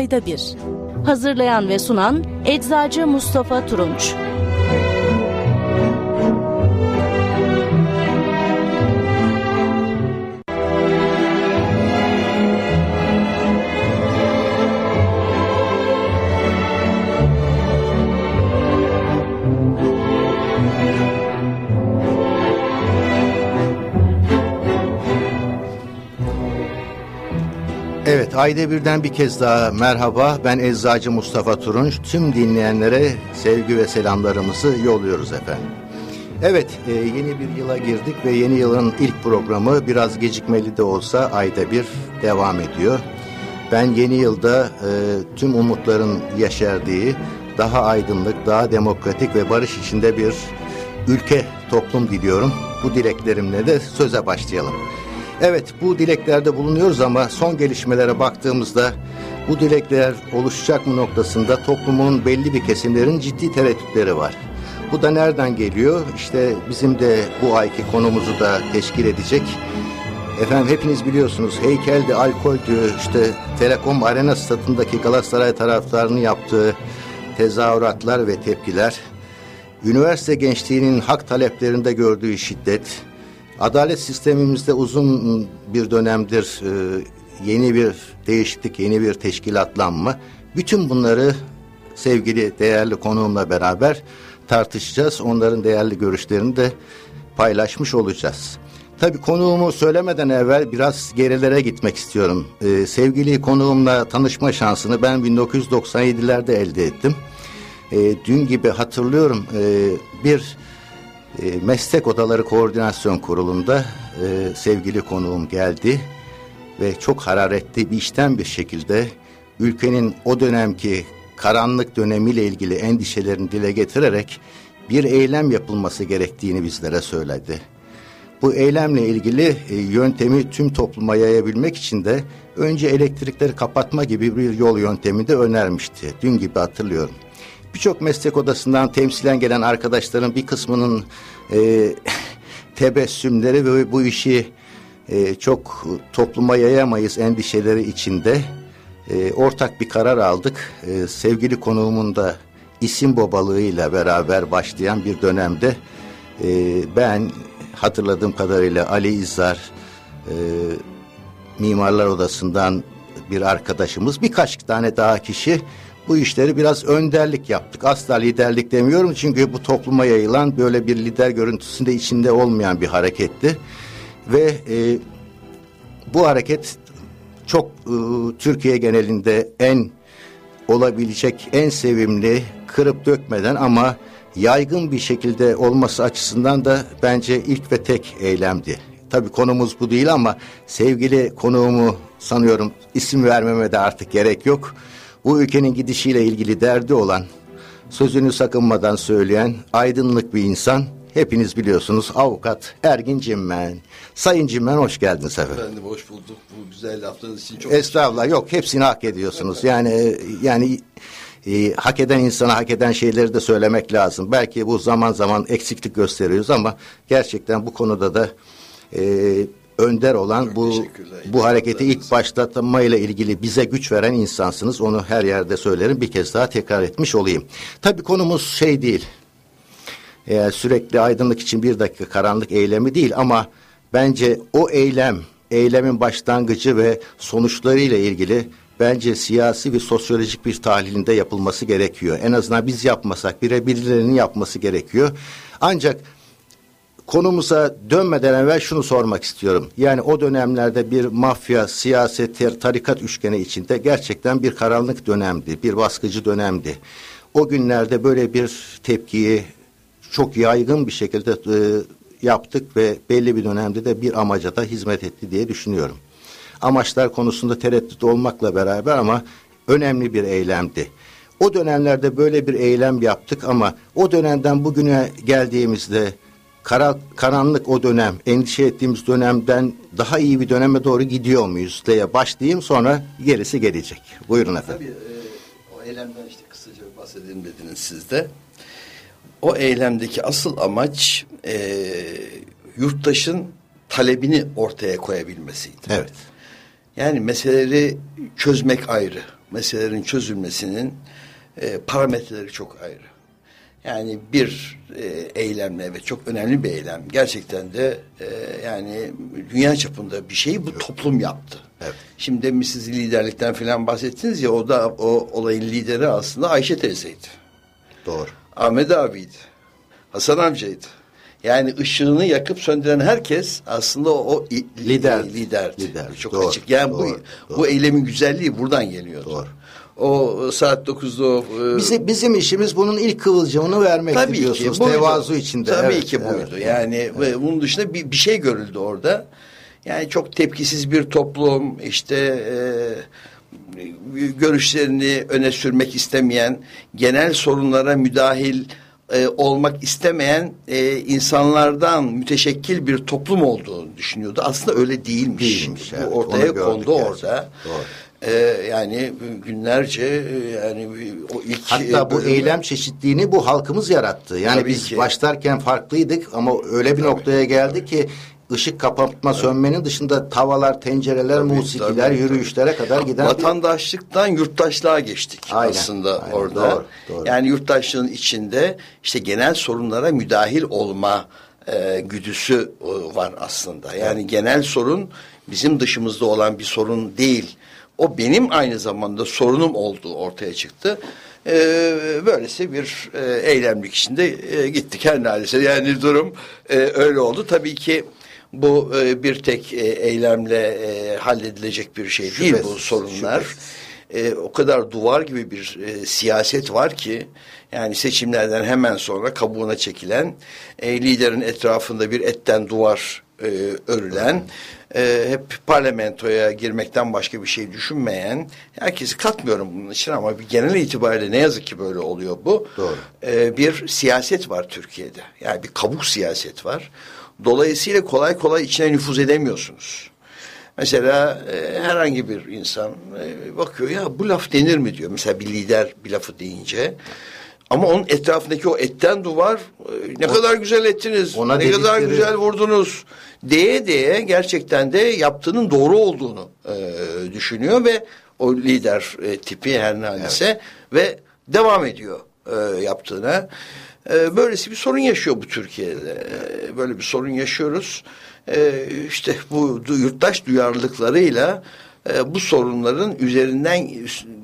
Ayda Bir. Hazırlayan ve sunan Eczacı Mustafa Turunç. Evet, ayda birden bir kez daha merhaba. Ben Eczacı Mustafa Turunç. Tüm dinleyenlere sevgi ve selamlarımızı yolluyoruz efendim. Evet, e, yeni bir yıla girdik ve yeni yılın ilk programı biraz gecikmeli de olsa ayda bir devam ediyor. Ben yeni yılda e, tüm umutların yeşerdiği, daha aydınlık, daha demokratik ve barış içinde bir ülke, toplum diliyorum. Bu dileklerimle de söze başlayalım. Evet bu dileklerde bulunuyoruz ama son gelişmelere baktığımızda bu dilekler oluşacak mı noktasında toplumun belli bir kesimlerin ciddi tereddütleri var. Bu da nereden geliyor? İşte bizim de bu ayki konumuzu da teşkil edecek. Efendim hepiniz biliyorsunuz heykeldi, alkoldü, işte Telekom Arena statındaki Galatasaray taraftarının yaptığı tezahüratlar ve tepkiler, üniversite gençliğinin hak taleplerinde gördüğü şiddet, Adalet sistemimizde uzun bir dönemdir e, yeni bir değişiklik, yeni bir teşkilatlanma. Bütün bunları sevgili değerli konuğumla beraber tartışacağız. Onların değerli görüşlerini de paylaşmış olacağız. Tabii konuğumu söylemeden evvel biraz gerilere gitmek istiyorum. Ee, sevgili konuğumla tanışma şansını ben 1997'lerde elde ettim. Ee, dün gibi hatırlıyorum ee, bir e, Meslek Odaları Koordinasyon Kurulu'nda e, sevgili konuğum geldi ve çok hararetli bir işten bir şekilde ülkenin o dönemki karanlık dönemiyle ilgili endişelerini dile getirerek bir eylem yapılması gerektiğini bizlere söyledi. Bu eylemle ilgili e, yöntemi tüm topluma yayabilmek için de önce elektrikleri kapatma gibi bir yol yöntemi de önermişti. Dün gibi hatırlıyorum birçok meslek odasından temsilen gelen arkadaşların bir kısmının e, tebessümleri ve bu işi e, çok topluma yayamayız endişeleri içinde e, ortak bir karar aldık. E, sevgili konuğumun da isim babalığıyla beraber başlayan bir dönemde e, ben hatırladığım kadarıyla Ali İzzar e, Mimarlar Odası'ndan bir arkadaşımız birkaç tane daha kişi bu işleri biraz önderlik yaptık. Asla liderlik demiyorum çünkü bu topluma yayılan böyle bir lider görüntüsünde içinde olmayan bir hareketti. Ve e, bu hareket çok e, Türkiye genelinde en olabilecek en sevimli, kırıp dökmeden ama yaygın bir şekilde olması açısından da bence ilk ve tek eylemdi. Tabii konumuz bu değil ama sevgili konuğumu sanıyorum isim vermeme de artık gerek yok bu ülkenin gidişiyle ilgili derdi olan, sözünü sakınmadan söyleyen aydınlık bir insan hepiniz biliyorsunuz avukat Ergin Cimmen. Sayın Cimmen hoş geldiniz efendim. Efendim hoş bulduk. Bu güzel laflarınız için çok Estağfurullah yok hepsini hak ediyorsunuz. Yani yani e, hak eden insana hak eden şeyleri de söylemek lazım. Belki bu zaman zaman eksiklik gösteriyoruz ama gerçekten bu konuda da e, önder olan Çok bu bu hareketi ilk başlatmayla ilgili bize güç veren insansınız. Onu her yerde söylerim. Bir kez daha tekrar etmiş olayım. Tabii konumuz şey değil. Ee, sürekli aydınlık için bir dakika karanlık eylemi değil ama bence o eylem, eylemin başlangıcı ve sonuçlarıyla ilgili bence siyasi ve sosyolojik bir tahlilinde yapılması gerekiyor. En azından biz yapmasak bire birilerinin yapması gerekiyor. Ancak konumuza dönmeden evvel şunu sormak istiyorum. Yani o dönemlerde bir mafya, siyaset, tarikat üçgeni içinde gerçekten bir karanlık dönemdi, bir baskıcı dönemdi. O günlerde böyle bir tepkiyi çok yaygın bir şekilde e, yaptık ve belli bir dönemde de bir amaca da hizmet etti diye düşünüyorum. Amaçlar konusunda tereddüt olmakla beraber ama önemli bir eylemdi. O dönemlerde böyle bir eylem yaptık ama o dönemden bugüne geldiğimizde kara, karanlık o dönem, endişe ettiğimiz dönemden daha iyi bir döneme doğru gidiyor muyuz diye başlayayım sonra gerisi gelecek. Buyurun efendim. Tabii e, o eylemden işte kısaca bahsedelim dediniz siz de. O eylemdeki asıl amaç e, yurttaşın talebini ortaya koyabilmesiydi. Evet. Yani meseleleri çözmek ayrı. Meselelerin çözülmesinin e, parametreleri çok ayrı. Yani bir e, eylemle ve çok önemli bir eylem. Gerçekten de e, yani dünya çapında bir şeyi bu toplum yaptı. Evet. Şimdi demin siz liderlikten falan bahsettiniz ya o da o olayın lideri aslında Ayşe teyzeydi. Doğru. Ahmet abiydi. Hasan amcaydı. Yani ışığını yakıp söndüren herkes aslında o, o Lider. liderdi. Lider. Çok Doğru, açık. Yani doğru, bu doğru. bu eylemin güzelliği buradan geliyordu. Doğru. O saat 9'da o, e, Bizi, bizim işimiz bunun ilk kıvılcımını vermek Tabii ki diyorsunuz. buydu. Tevazu içinde. Tabii Evet, ki evet, buydu. evet. Yani ve bunun dışında bir, bir şey görüldü orada. Yani çok tepkisiz bir toplum, işte e, görüşlerini öne sürmek istemeyen, genel sorunlara müdahil e, olmak istemeyen e, insanlardan müteşekkil bir toplum olduğunu düşünüyordu. Aslında öyle değilmiş. Değilmiş, Bu evet. ortaya kondu gerçekten. orada. Doğru. E, yani günlerce e, yani o ilk Hatta bu bölümde- eylem çeşitliğini bu halkımız yarattı. Yani Tabii biz ki. başlarken farklıydık ama öyle bir noktaya geldi ki ışık kapatma sönmenin dışında tavalar, tencereler, Tabii, musikiler, tabii, yürüyüşlere kadar giden bir- Vatandaşlıktan yurttaşlığa geçtik Aynen, aslında aynen, orada. doğru, doğru. Yani yurttaşlığın içinde işte genel sorunlara müdahil olma e, güdüsü e, var aslında. Yani genel sorun bizim dışımızda olan bir sorun değil. O benim aynı zamanda sorunum olduğu ortaya çıktı. E, böylesi bir e, eylemlik içinde e, gittik her neredeyse. Yani durum e, öyle oldu. Tabii ki bu e, bir tek e, eylemle e, halledilecek bir şey değil bu Şüphesiz, sorunlar. şüphesiz. E, o kadar duvar gibi bir e, siyaset var ki yani seçimlerden hemen sonra kabuğuna çekilen e, liderin etrafında bir etten duvar e, örülen e, hep parlamentoya girmekten başka bir şey düşünmeyen herkesi katmıyorum bunun için ama bir genel itibariyle ne yazık ki böyle oluyor bu. Doğru. E, bir siyaset var Türkiye'de. Yani bir kabuk siyaset var. Dolayısıyla kolay kolay içine nüfuz edemiyorsunuz. Mesela e, herhangi bir insan e, bakıyor ya bu laf denir mi diyor. Mesela bir lider bir lafı deyince. Ama onun etrafındaki o etten duvar e, ne kadar güzel ettiniz, ona ne kadar dedikleri- güzel vurdunuz diye diye gerçekten de yaptığının doğru olduğunu e, düşünüyor ve o lider e, tipi her neyse ve devam ediyor e, yaptığına. E, böylesi bir sorun yaşıyor bu Türkiye'de. E, böyle bir sorun yaşıyoruz. E, işte bu yurttaş duyarlılıklarıyla e, bu sorunların üzerinden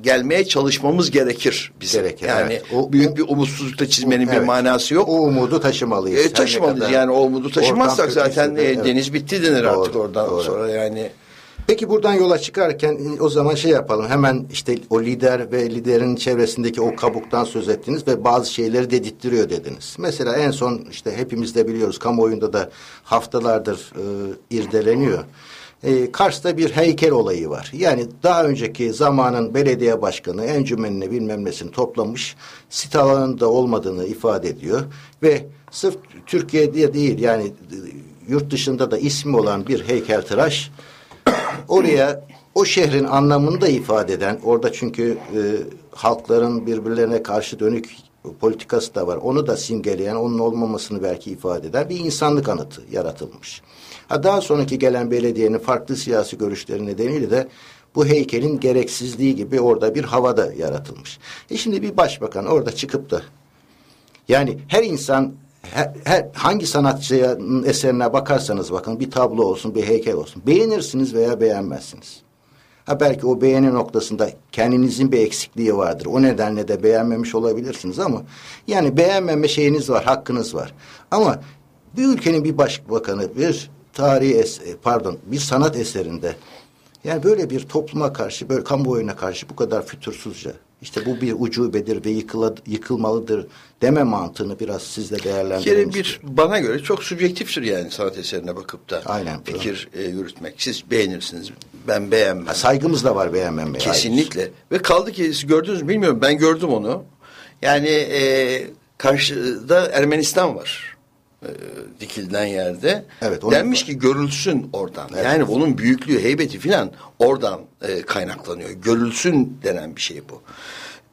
gelmeye çalışmamız gerekir bizim. Gerekir, yani evet. O- büyük bir umutsuzlukta çizmenin bir Evet. manası yok. O umudu taşımalıyız. E, taşımalıyız yani o umudu taşımazsak zaten de, e, evet. deniz bitti denir Doğru, artık oradan doğru. sonra yani. Peki buradan yola çıkarken o zaman şey yapalım. Hemen işte o lider ve liderin çevresindeki o kabuktan söz ettiniz ve bazı şeyleri dedirttiriyor dediniz. Mesela en son işte hepimiz de biliyoruz kamuoyunda da haftalardır e, irdeleniyor. E, Kars'ta bir heykel olayı var. Yani daha önceki zamanın belediye başkanı encümenini bilmem nesini toplamış. Sit alanında olmadığını ifade ediyor. Ve sırf Türkiye'de değil yani yurt dışında da ismi olan bir heykeltıraş oraya o şehrin anlamını da ifade eden orada çünkü e, halkların birbirlerine karşı dönük politikası da var. Onu da simgeleyen, onun olmamasını belki ifade eden bir insanlık anıtı yaratılmış. Ha, daha sonraki gelen belediyenin farklı siyasi görüşleri nedeniyle de bu heykelin gereksizliği gibi orada bir havada yaratılmış. E şimdi bir başbakan orada çıkıp da yani her insan her, her- hangi sanatçının eserine bakarsanız bakın bir tablo olsun, bir heykel olsun. Beğenirsiniz veya beğenmezsiniz. Ha belki o beğeni noktasında kendinizin bir eksikliği vardır. O nedenle de beğenmemiş olabilirsiniz ama yani beğenmeme şeyiniz var, hakkınız var. Ama bir ülkenin bir başbakanı bir tarihi es- pardon bir sanat eserinde yani böyle bir topluma karşı, böyle kamuoyuna karşı bu kadar fütursuzca, işte bu bir ucubedir ve yıkıla, yıkılmalıdır deme mantığını biraz sizle Bir kere değerlendirelim. bir bana göre çok subjektiftir yani sanat eserine bakıp da Aynen. fikir e, yürütmek. Siz beğenirsiniz, ben beğenmem. Saygımız da var beğenmemeye. Kesinlikle. Ve kaldı ki siz gördünüz mü bilmiyorum ben gördüm onu. Yani e, karşıda Ermenistan var. E, dikilen yerde. Evet, Denmiş ki görülsün oradan. Yani onun büyüklüğü, heybeti filan oradan e, kaynaklanıyor. Görülsün denen bir şey bu.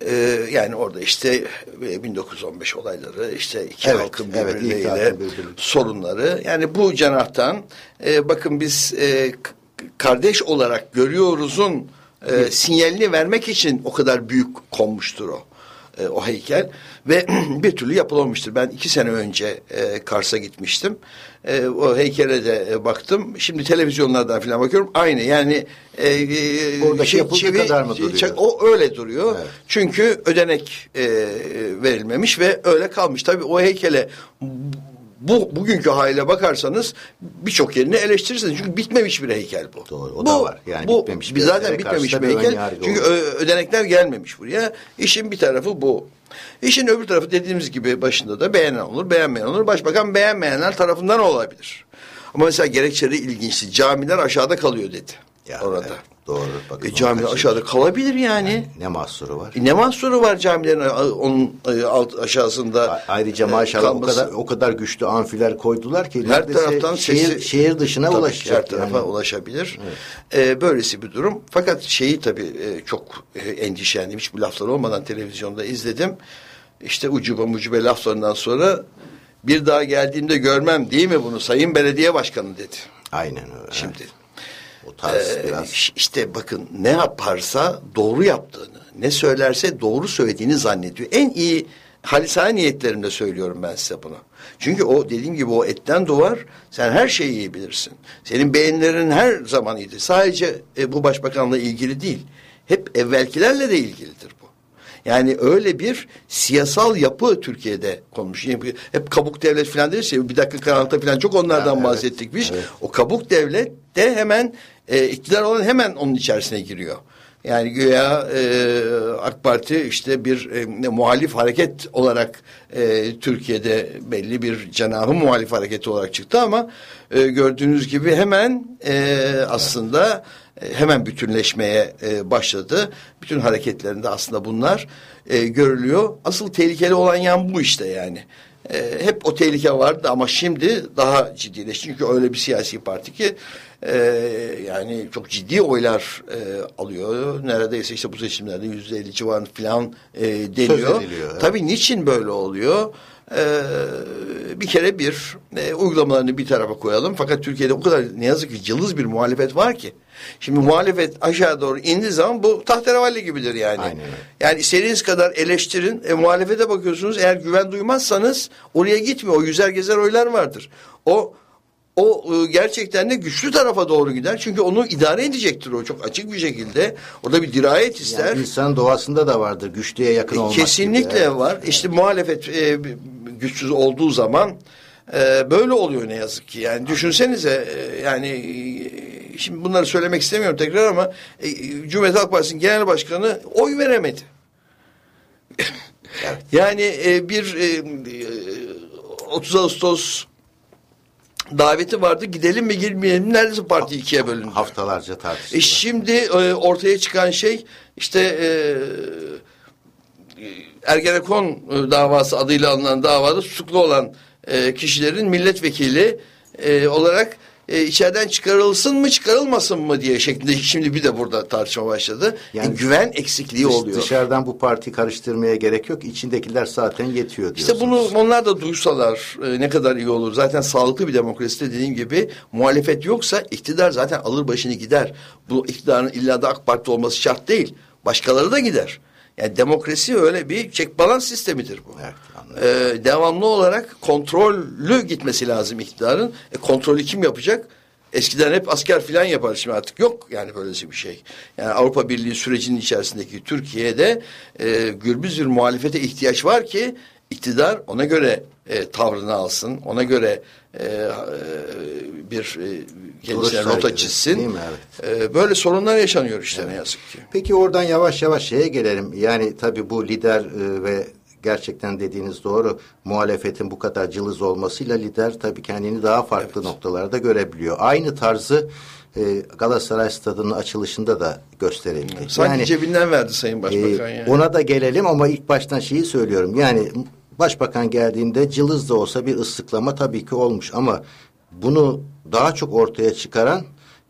E, yani orada işte e, 1915 olayları, işte iki Evet, halkın evet, birbirleriyle halkın birbirleriyle. sorunları. Yani bu cenahtan e, bakın biz e, kardeş olarak görüyoruzun e, sinyalini vermek için o kadar büyük konmuştur o e, o heykel ve bir türlü yapılamamıştır. Ben iki sene önce e, Kars'a gitmiştim. E, o heykele de e, baktım. Şimdi televizyonlardan falan bakıyorum. Aynı yani e, e, Oradaki yapıldığı kadar mı duruyor? çek- o öyle duruyor. Evet. Çünkü ödenek e, verilmemiş ve öyle kalmış. Tabii o heykele bu bugünkü hale bakarsanız birçok yerini eleştirirsiniz. Çünkü bitmemiş bir heykel bu. Doğru, o da var. Yani bu, bitmemiş bir zaten bitmemiş bir heykel. Çünkü olur. ödenekler gelmemiş buraya. İşin bir tarafı bu. İşin öbür tarafı dediğimiz gibi başında da beğenen olur, beğenmeyen olur. Başbakan beğenmeyenler tarafından olabilir. Ama mesela gerekçeleri ilginçti. Camiler aşağıda kalıyor dedi. Ya, orada. evet, doğru. Bakın E, o kaçırmış. aşağıda kalabilir yani. Ne mahsuru var? E, ne mahsuru var camilerin e, onun e, alt aşağısında? A- Ayrıca e, maşallah o kalması? kadar o kadar güçlü amfiler koydular ki her taraftan şehir, sesi şehir dışına Tabii ulaşacak. her tarafa yani. ulaşabilir. Ee, böylesi bir durum. Fakat şeyi tabii e, çok e, endişelendim. Hiç bu laflar olmadan televizyonda izledim. İşte ucuba mucube laflarından sonra bir daha geldiğimde görmem değil mi bunu Sayın Belediye Başkanı dedi. Aynen öyle. Şimdi tarz e, biraz işte bakın ne yaparsa doğru yaptığını, ne söylerse doğru söylediğini zannediyor. En iyi halisane niyetlerimle söylüyorum ben size bunu. Çünkü o dediğim gibi o etten doğar. Sen her şeyi iyi bilirsin. Senin beğenilerin her zaman iyidir. Sadece e, bu başbakanla ilgili değil. Hep evvelkilerle de ilgilidir bu. Yani öyle bir siyasal yapı Türkiye'de konmuş. Yani Hep kabuk devlet falan deriz bir dakika karanlıkta falan çok onlardan Ya, evet, bahsettik biz. evet. O kabuk devlet de hemen e, iktidar olan hemen onun içerisine giriyor. Yani güya e, AK Parti işte bir e, muhalif hareket olarak e, Türkiye'de belli bir cenahı muhalif hareketi olarak çıktı ama e, gördüğünüz gibi hemen e, aslında e, hemen bütünleşmeye e, başladı. Bütün hareketlerinde aslında bunlar e, görülüyor. Asıl tehlikeli olan yan bu işte yani. E, hep o tehlike vardı ama şimdi daha ciddileşti. Çünkü öyle bir siyasi parti ki e, yani çok ciddi oylar e, alıyor. Neredeyse işte bu seçimlerde yüzde elli civarı falan e, deniyor. ediliyor, evet. Tabii niçin böyle oluyor? Ee, bir kere bir e, uygulamalarını bir tarafa koyalım. Fakat Türkiye'de o kadar ne yazık ki cılız bir muhalefet var ki. Şimdi muhalefet aşağı doğru indiği zaman bu tahterevalli gibidir yani. Aynen. Yani istediğiniz kadar eleştirin. E, muhalefete bakıyorsunuz eğer güven duymazsanız oraya gitmiyor. O yüzer gezer oylar vardır. O o e, gerçekten de güçlü tarafa doğru gider. Çünkü onu idare edecektir o çok açık bir şekilde. Orada bir dirayet ister. yani insan doğasında da vardır güçlüye yakın E, olmak Kesinlikle gibi. Evet. var. İşte muhalefet e, güçsüz olduğu zaman e, böyle oluyor ne yazık ki. Yani düşünsenize e, yani şimdi bunları söylemek istemiyorum tekrar ama e, Cumhuriyet Halk Partisi'nin genel başkanı oy veremedi. yani e, bir e, e, 30 Ağustos daveti vardı. Gidelim mi girmeyelim? Neredeyse parti ikiye bölündü. Haftalarca E tartışılır. şimdi e, ortaya çıkan şey işte e, Ergenekon e, davası adıyla alınan davada tutuklu olan e, kişilerin milletvekili e, olarak e, içeriden çıkarılsın mı çıkarılmasın mı diye şeklinde şimdi bir de burada tartışma başladı. Yani E, güven eksikliği Dış- oluyor. Dışarıdan bu parti karıştırmaya gerek yok. İçindekiler zaten yetiyor diyorsunuz. İşte bunu onlar da duysalar e, ne kadar iyi olur. Zaten sağlıklı bir demokraside dediğim gibi muhalefet yoksa iktidar zaten alır başını gider. Bu iktidarın illa da AK Parti olması şart değil. Başkaları da gider. Yani demokrasi öyle bir çek balans sistemidir bu. Evet, anladım. Ee, devamlı olarak kontrollü gitmesi lazım iktidarın. E, kontrolü kim yapacak? Eskiden hep asker filan yapar şimdi artık yok yani böylesi bir şey. Yani Avrupa Birliği sürecinin içerisindeki Türkiye'de e, gürbüz bir muhalefete ihtiyaç var ki iktidar ona göre e, tavrını alsın, ona göre e, e, bir e, rota sergilesin, çizsin. değil mi? Evet. E, böyle sorunlar yaşanıyor işte ne yazık ki. Peki oradan yavaş yavaş şeye gelelim. Yani tabii bu lider e, ve gerçekten dediğiniz doğru muhalefetin bu kadar cılız olmasıyla lider tabii kendini daha farklı noktalarda görebiliyor. Aynı tarzı e, Galatasaray Stadı'nın açılışında da gösterildi. Sanki Yani, cebinden verdi Sayın Başbakan e, yani. Ona da gelelim ama ilk baştan şeyi söylüyorum. Yani başbakan geldiğinde cılız da olsa bir ıslıklama tabii ki olmuş ama bunu daha çok ortaya çıkaran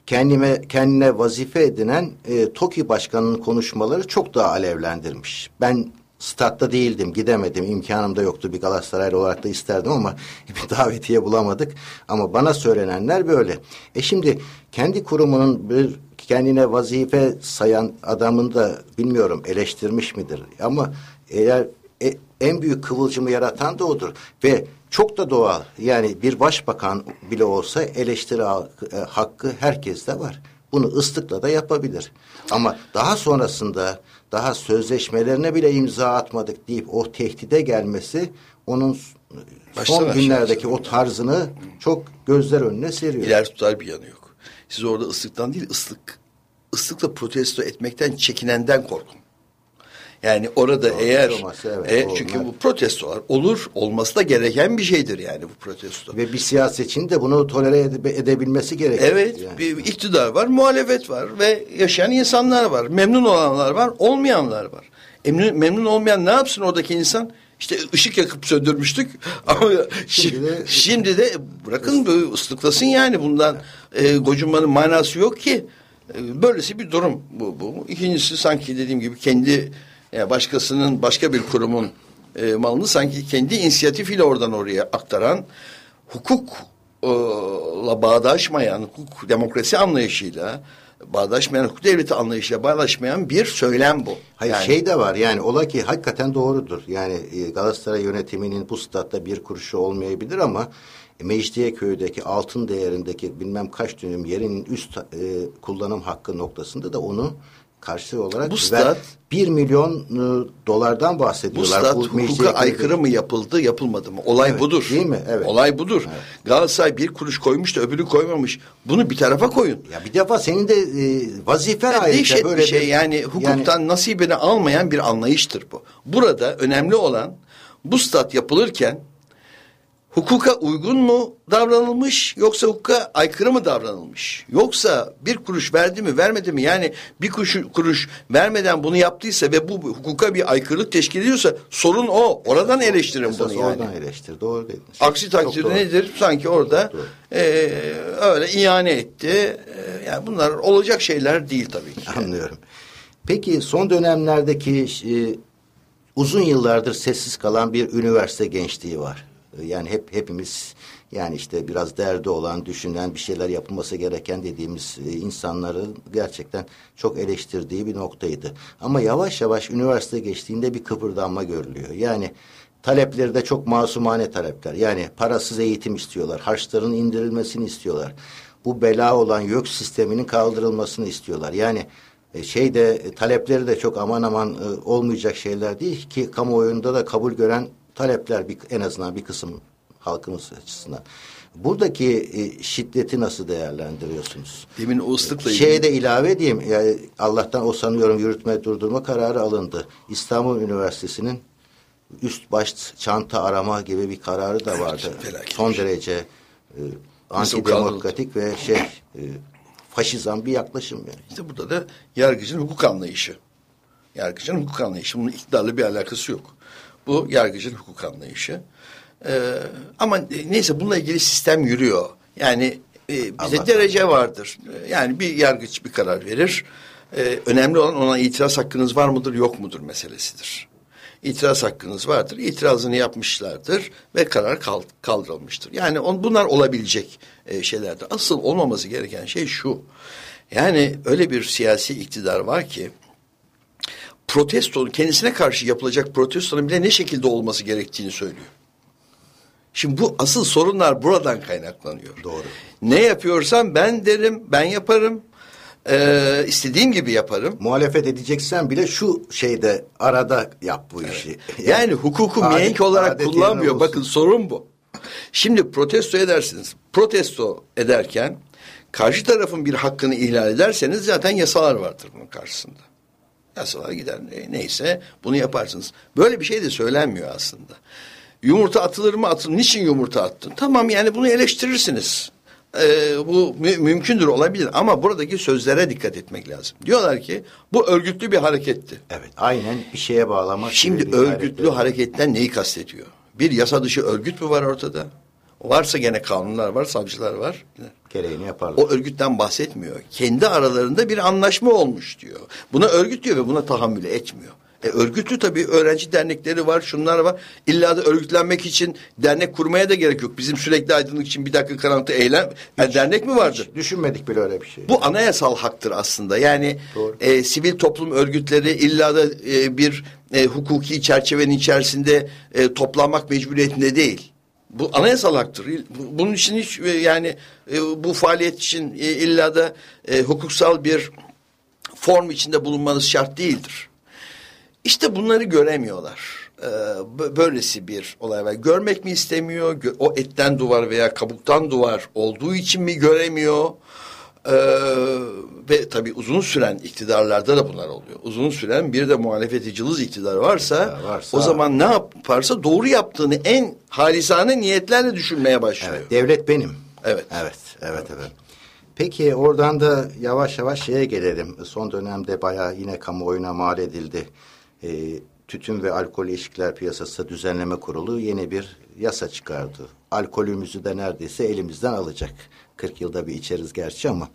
kendime kendine vazife edinen e, TOKİ başkanının konuşmaları çok daha alevlendirmiş. Ben statta değildim, gidemedim, imkanım da yoktu. Bir Galatasaraylı olarak da isterdim ama bir davetiye bulamadık. Ama bana söylenenler böyle. E şimdi kendi kurumunun bir kendine vazife sayan adamın da bilmiyorum eleştirmiş midir? Ama eğer e, en büyük kıvılcımı yaratan da odur. Ve çok da doğal. Yani bir başbakan bile olsa eleştiri hakkı, e, hakkı herkeste var. Bunu ıslıkla da yapabilir. Ama daha sonrasında daha sözleşmelerine bile imza atmadık deyip o tehdide gelmesi onun Baştan son günlerdeki o tarzını çok gözler önüne seriyor. İler tutar bir yanı yok. Siz orada ıslıktan değil ıslık ıslıkla protesto etmekten çekinenden korkun. Yani orada Doğru, eğer olması, evet, e, onlar- çünkü bu protestolar olur olması da gereken bir şeydir yani bu protesto. Ve bir siyasetçinin de bunu tolere ede- edebilmesi gerekiyor. Evet, Yani. bir iktidar var, muhalefet var ve yaşayan insanlar var. Memnun olanlar var, olmayanlar var. Memnun, memnun olmayan ne yapsın oradaki insan? İşte ışık yakıp söndürmüştük ama şimdi de- şimdi de bırakın böyle ıslıklasın yani bundan e, gocunmanın manası yok ki. E, böylesi bir durum bu, bu. İkincisi sanki dediğim gibi kendi yani başkasının başka bir kurumun e, malını sanki kendi inisiyatifiyle oradan oraya aktaran hukukla bağdaşmayan, hukuk demokrasi anlayışıyla bağdaşmayan, hukuk devleti anlayışıyla bağdaşmayan bir söylem bu. Hayır Yani- şey de var yani ola ki hakikaten doğrudur. Yani e, Galatasaray yönetiminin bu statta bir kuruşu olmayabilir ama e, Mecidiyeköy'deki altın değerindeki bilmem kaç dönüm yerin üst e, kullanım hakkı noktasında da onu karşı olarak Bu stat- bir milyon e, dolardan Bu bahsediyorlar. stat hukuka Mecidiyeköy'de- aykırı mı yapıldı, yapılmadı mı? Olay Evet, budur. değil mi? Evet. Olay budur. Galatasaray bir kuruş koymuş da öbürü koymamış. Bunu bir tarafa koyun. Ya bir defa senin de e, vazifen Yani ayrıca dehşet böyle bir şey yani hukuktan nasibini almayan bir anlayıştır bu. Burada önemli olan bu stat yapılırken hukuka uygun mu davranılmış yoksa hukuka aykırı mı davranılmış? Yoksa bir kuruş verdi mi vermedi mi? Yani bir kuruş, kuruş vermeden bunu yaptıysa ve bu hukuka bir aykırılık teşkil ediyorsa sorun o. Oradan eleştirin Esas bunu yani. Oradan eleştir. Doğru dedin. Aksi takdirde nedir? Sanki orada Doğru. e, öyle ihane etti. E, yani bunlar olacak şeyler değil tabii ki. Anlıyorum. Peki son dönemlerdeki e, uzun yıllardır sessiz kalan bir üniversite gençliği var. E, Yani hep hepimiz yani işte biraz derdi olan, düşünen bir şeyler yapılması gereken dediğimiz e, insanların gerçekten çok eleştirdiği bir noktaydı. Ama yavaş yavaş üniversite geçtiğinde bir kıpırdanma görülüyor. Yani talepleri de çok masumane talepler. Yani parasız eğitim istiyorlar, harçların indirilmesini istiyorlar. Bu bela olan YÖK sisteminin kaldırılmasını istiyorlar. Yani e, şeyde e, talepleri de çok aman aman olmayacak şeyler değil ki kamuoyunda da kabul gören talepler bir, en azından bir kısım halkımız açısından. Buradaki e, şiddeti nasıl değerlendiriyorsunuz? Demin o ıslıkla ilgili. Şeye de ilave edeyim. Yani Allah'tan o sanıyorum yürütme durdurma kararı alındı. İstanbul Üniversitesi'nin üst baş çanta arama gibi bir kararı da vardı. felaket Son şey. derece e, antidemokratik ve şey e, faşizan bir yaklaşım yani. İşte burada da yargıcın hukuk anlayışı. Yargıcın hukuk anlayışı. Bunun iktidarla bir alakası yok. Bu yargıcın hukuk anlayışı. Ee, ama neyse bununla ilgili sistem yürüyor. Yani e, bize Allah derece vardır. Ee, Yani bir yargıç bir karar verir. Ee, önemli olan ona itiraz hakkınız var mıdır yok mudur meselesidir. İtiraz hakkınız vardır. İtirazını yapmışlardır ve karar kal- kaldırılmıştır. Yani on, bunlar olabilecek e, şeylerdir. Asıl olmaması gereken şey şu. Yani öyle bir siyasi iktidar var ki protestonun kendisine karşı yapılacak protestonun bile ne şekilde olması gerektiğini söylüyor. Şimdi bu asıl sorunlar buradan kaynaklanıyor. Doğru. Ne yapıyorsam ben derim, ben yaparım. Ee, istediğim gibi yaparım. Muhalefet edeceksen bile şu şeyde arada yap bu işi. Yani hukuku Adet- mihenk olarak kullanmıyor. Bakın sorun bu. Şimdi protesto edersiniz. Protesto ederken karşı tarafın bir hakkını ihlal ederseniz zaten yasalar vardır bunun karşısında. Yasalar gider ne- neyse bunu yaparsınız. Böyle bir şey de söylenmiyor aslında. Yumurta atılır mı atılır? Niçin yumurta attın? Tamam yani bunu eleştirirsiniz. Ee, bu mü- mümkündür olabilir ama buradaki sözlere dikkat etmek lazım. Diyorlar ki bu örgütlü bir hareketti. Evet aynen bir şeye bağlamak. Şimdi örgütlü hareketten neyi kastediyor? Bir yasa dışı örgüt mü var ortada? Varsa gene kanunlar var, savcılar var. Gereğini yaparlar. O örgütten bahsetmiyor. Kendi aralarında bir anlaşma olmuş diyor. Buna örgüt diyor ve buna tahammül etmiyor. E, örgütlü tabii öğrenci dernekleri var, şunlar var. İlla da örgütlenmek için dernek kurmaya da gerek yok. Bizim sürekli aydınlık için bir dakika karanlıkta eylem yani dernek mi vardır? Hiç düşünmedik bile öyle bir şey. Bu anayasal haktır aslında. Yani e, sivil toplum örgütleri illa da e, bir e, hukuki çerçevenin içerisinde e, toplanmak mecburiyetinde değil. Bu anayasal haktır. Bu- Bunun için hiç e, yani e, bu faaliyet için e, illa da e, hukuksal bir form içinde bulunmanız şart değildir. İşte bunları göremiyorlar. Ee, bö- böylesi bir olay var. Görmek mi istemiyor? O etten duvar veya kabuktan duvar olduğu için mi göremiyor? Ee, ve tabii uzun süren iktidarlarda da bunlar oluyor. Uzun süren bir de muhalefeti cılız iktidar varsa, Ya varsa- o zaman ne yaparsa doğru yaptığını en halisane niyetlerle düşünmeye başlıyor. Evet, devlet benim. Evet. Evet, evet, evet. Peki oradan da yavaş yavaş şeye gelelim. Son dönemde bayağı yine kamuoyuna mal edildi. Ee, Tütün ve Alkol İlişkiler Piyasası Düzenleme Kurulu yeni bir yasa çıkardı. Alkolümüzü de neredeyse elimizden alacak. 40 yılda bir içeriz gerçi ama.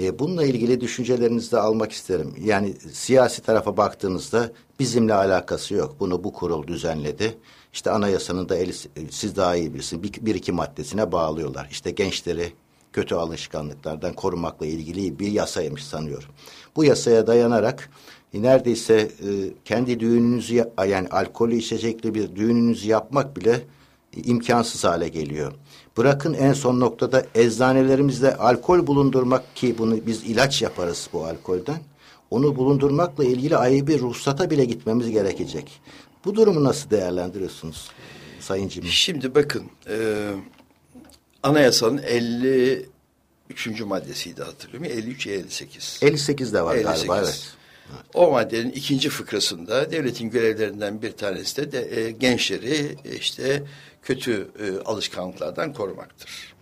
Ee, bununla ilgili düşüncelerinizi de almak isterim. Yani siyasi tarafa baktığınızda bizimle alakası yok. Bunu bu kurul düzenledi. İşte anayasanın da eli, siz daha iyi bilirsiniz. Bir, bir iki maddesine bağlıyorlar. İşte gençleri kötü alışkanlıklardan korumakla ilgili bir yasaymış sanıyorum. Bu yasaya dayanarak e, neredeyse e, kendi düğününüzü ya- yani alkolü içecekli bir düğününüzü yapmak bile e, imkansız hale geliyor. Bırakın en son noktada eczanelerimizde alkol bulundurmak ki bunu biz ilaç yaparız bu alkolden. Onu bulundurmakla ilgili ayrı bir ruhsata bile gitmemiz gerekecek. Bu durumu nasıl değerlendiriyorsunuz Sayın Cimri? Şimdi bakın e, anayasanın 53. maddesiydi hatırlıyorum. 53 ya 58. 58'de var 58. galiba evet. O maddenin ikinci fıkrasında devletin görevlerinden bir tanesi de, de e, gençleri işte kötü e, alışkanlıklardan korumaktır.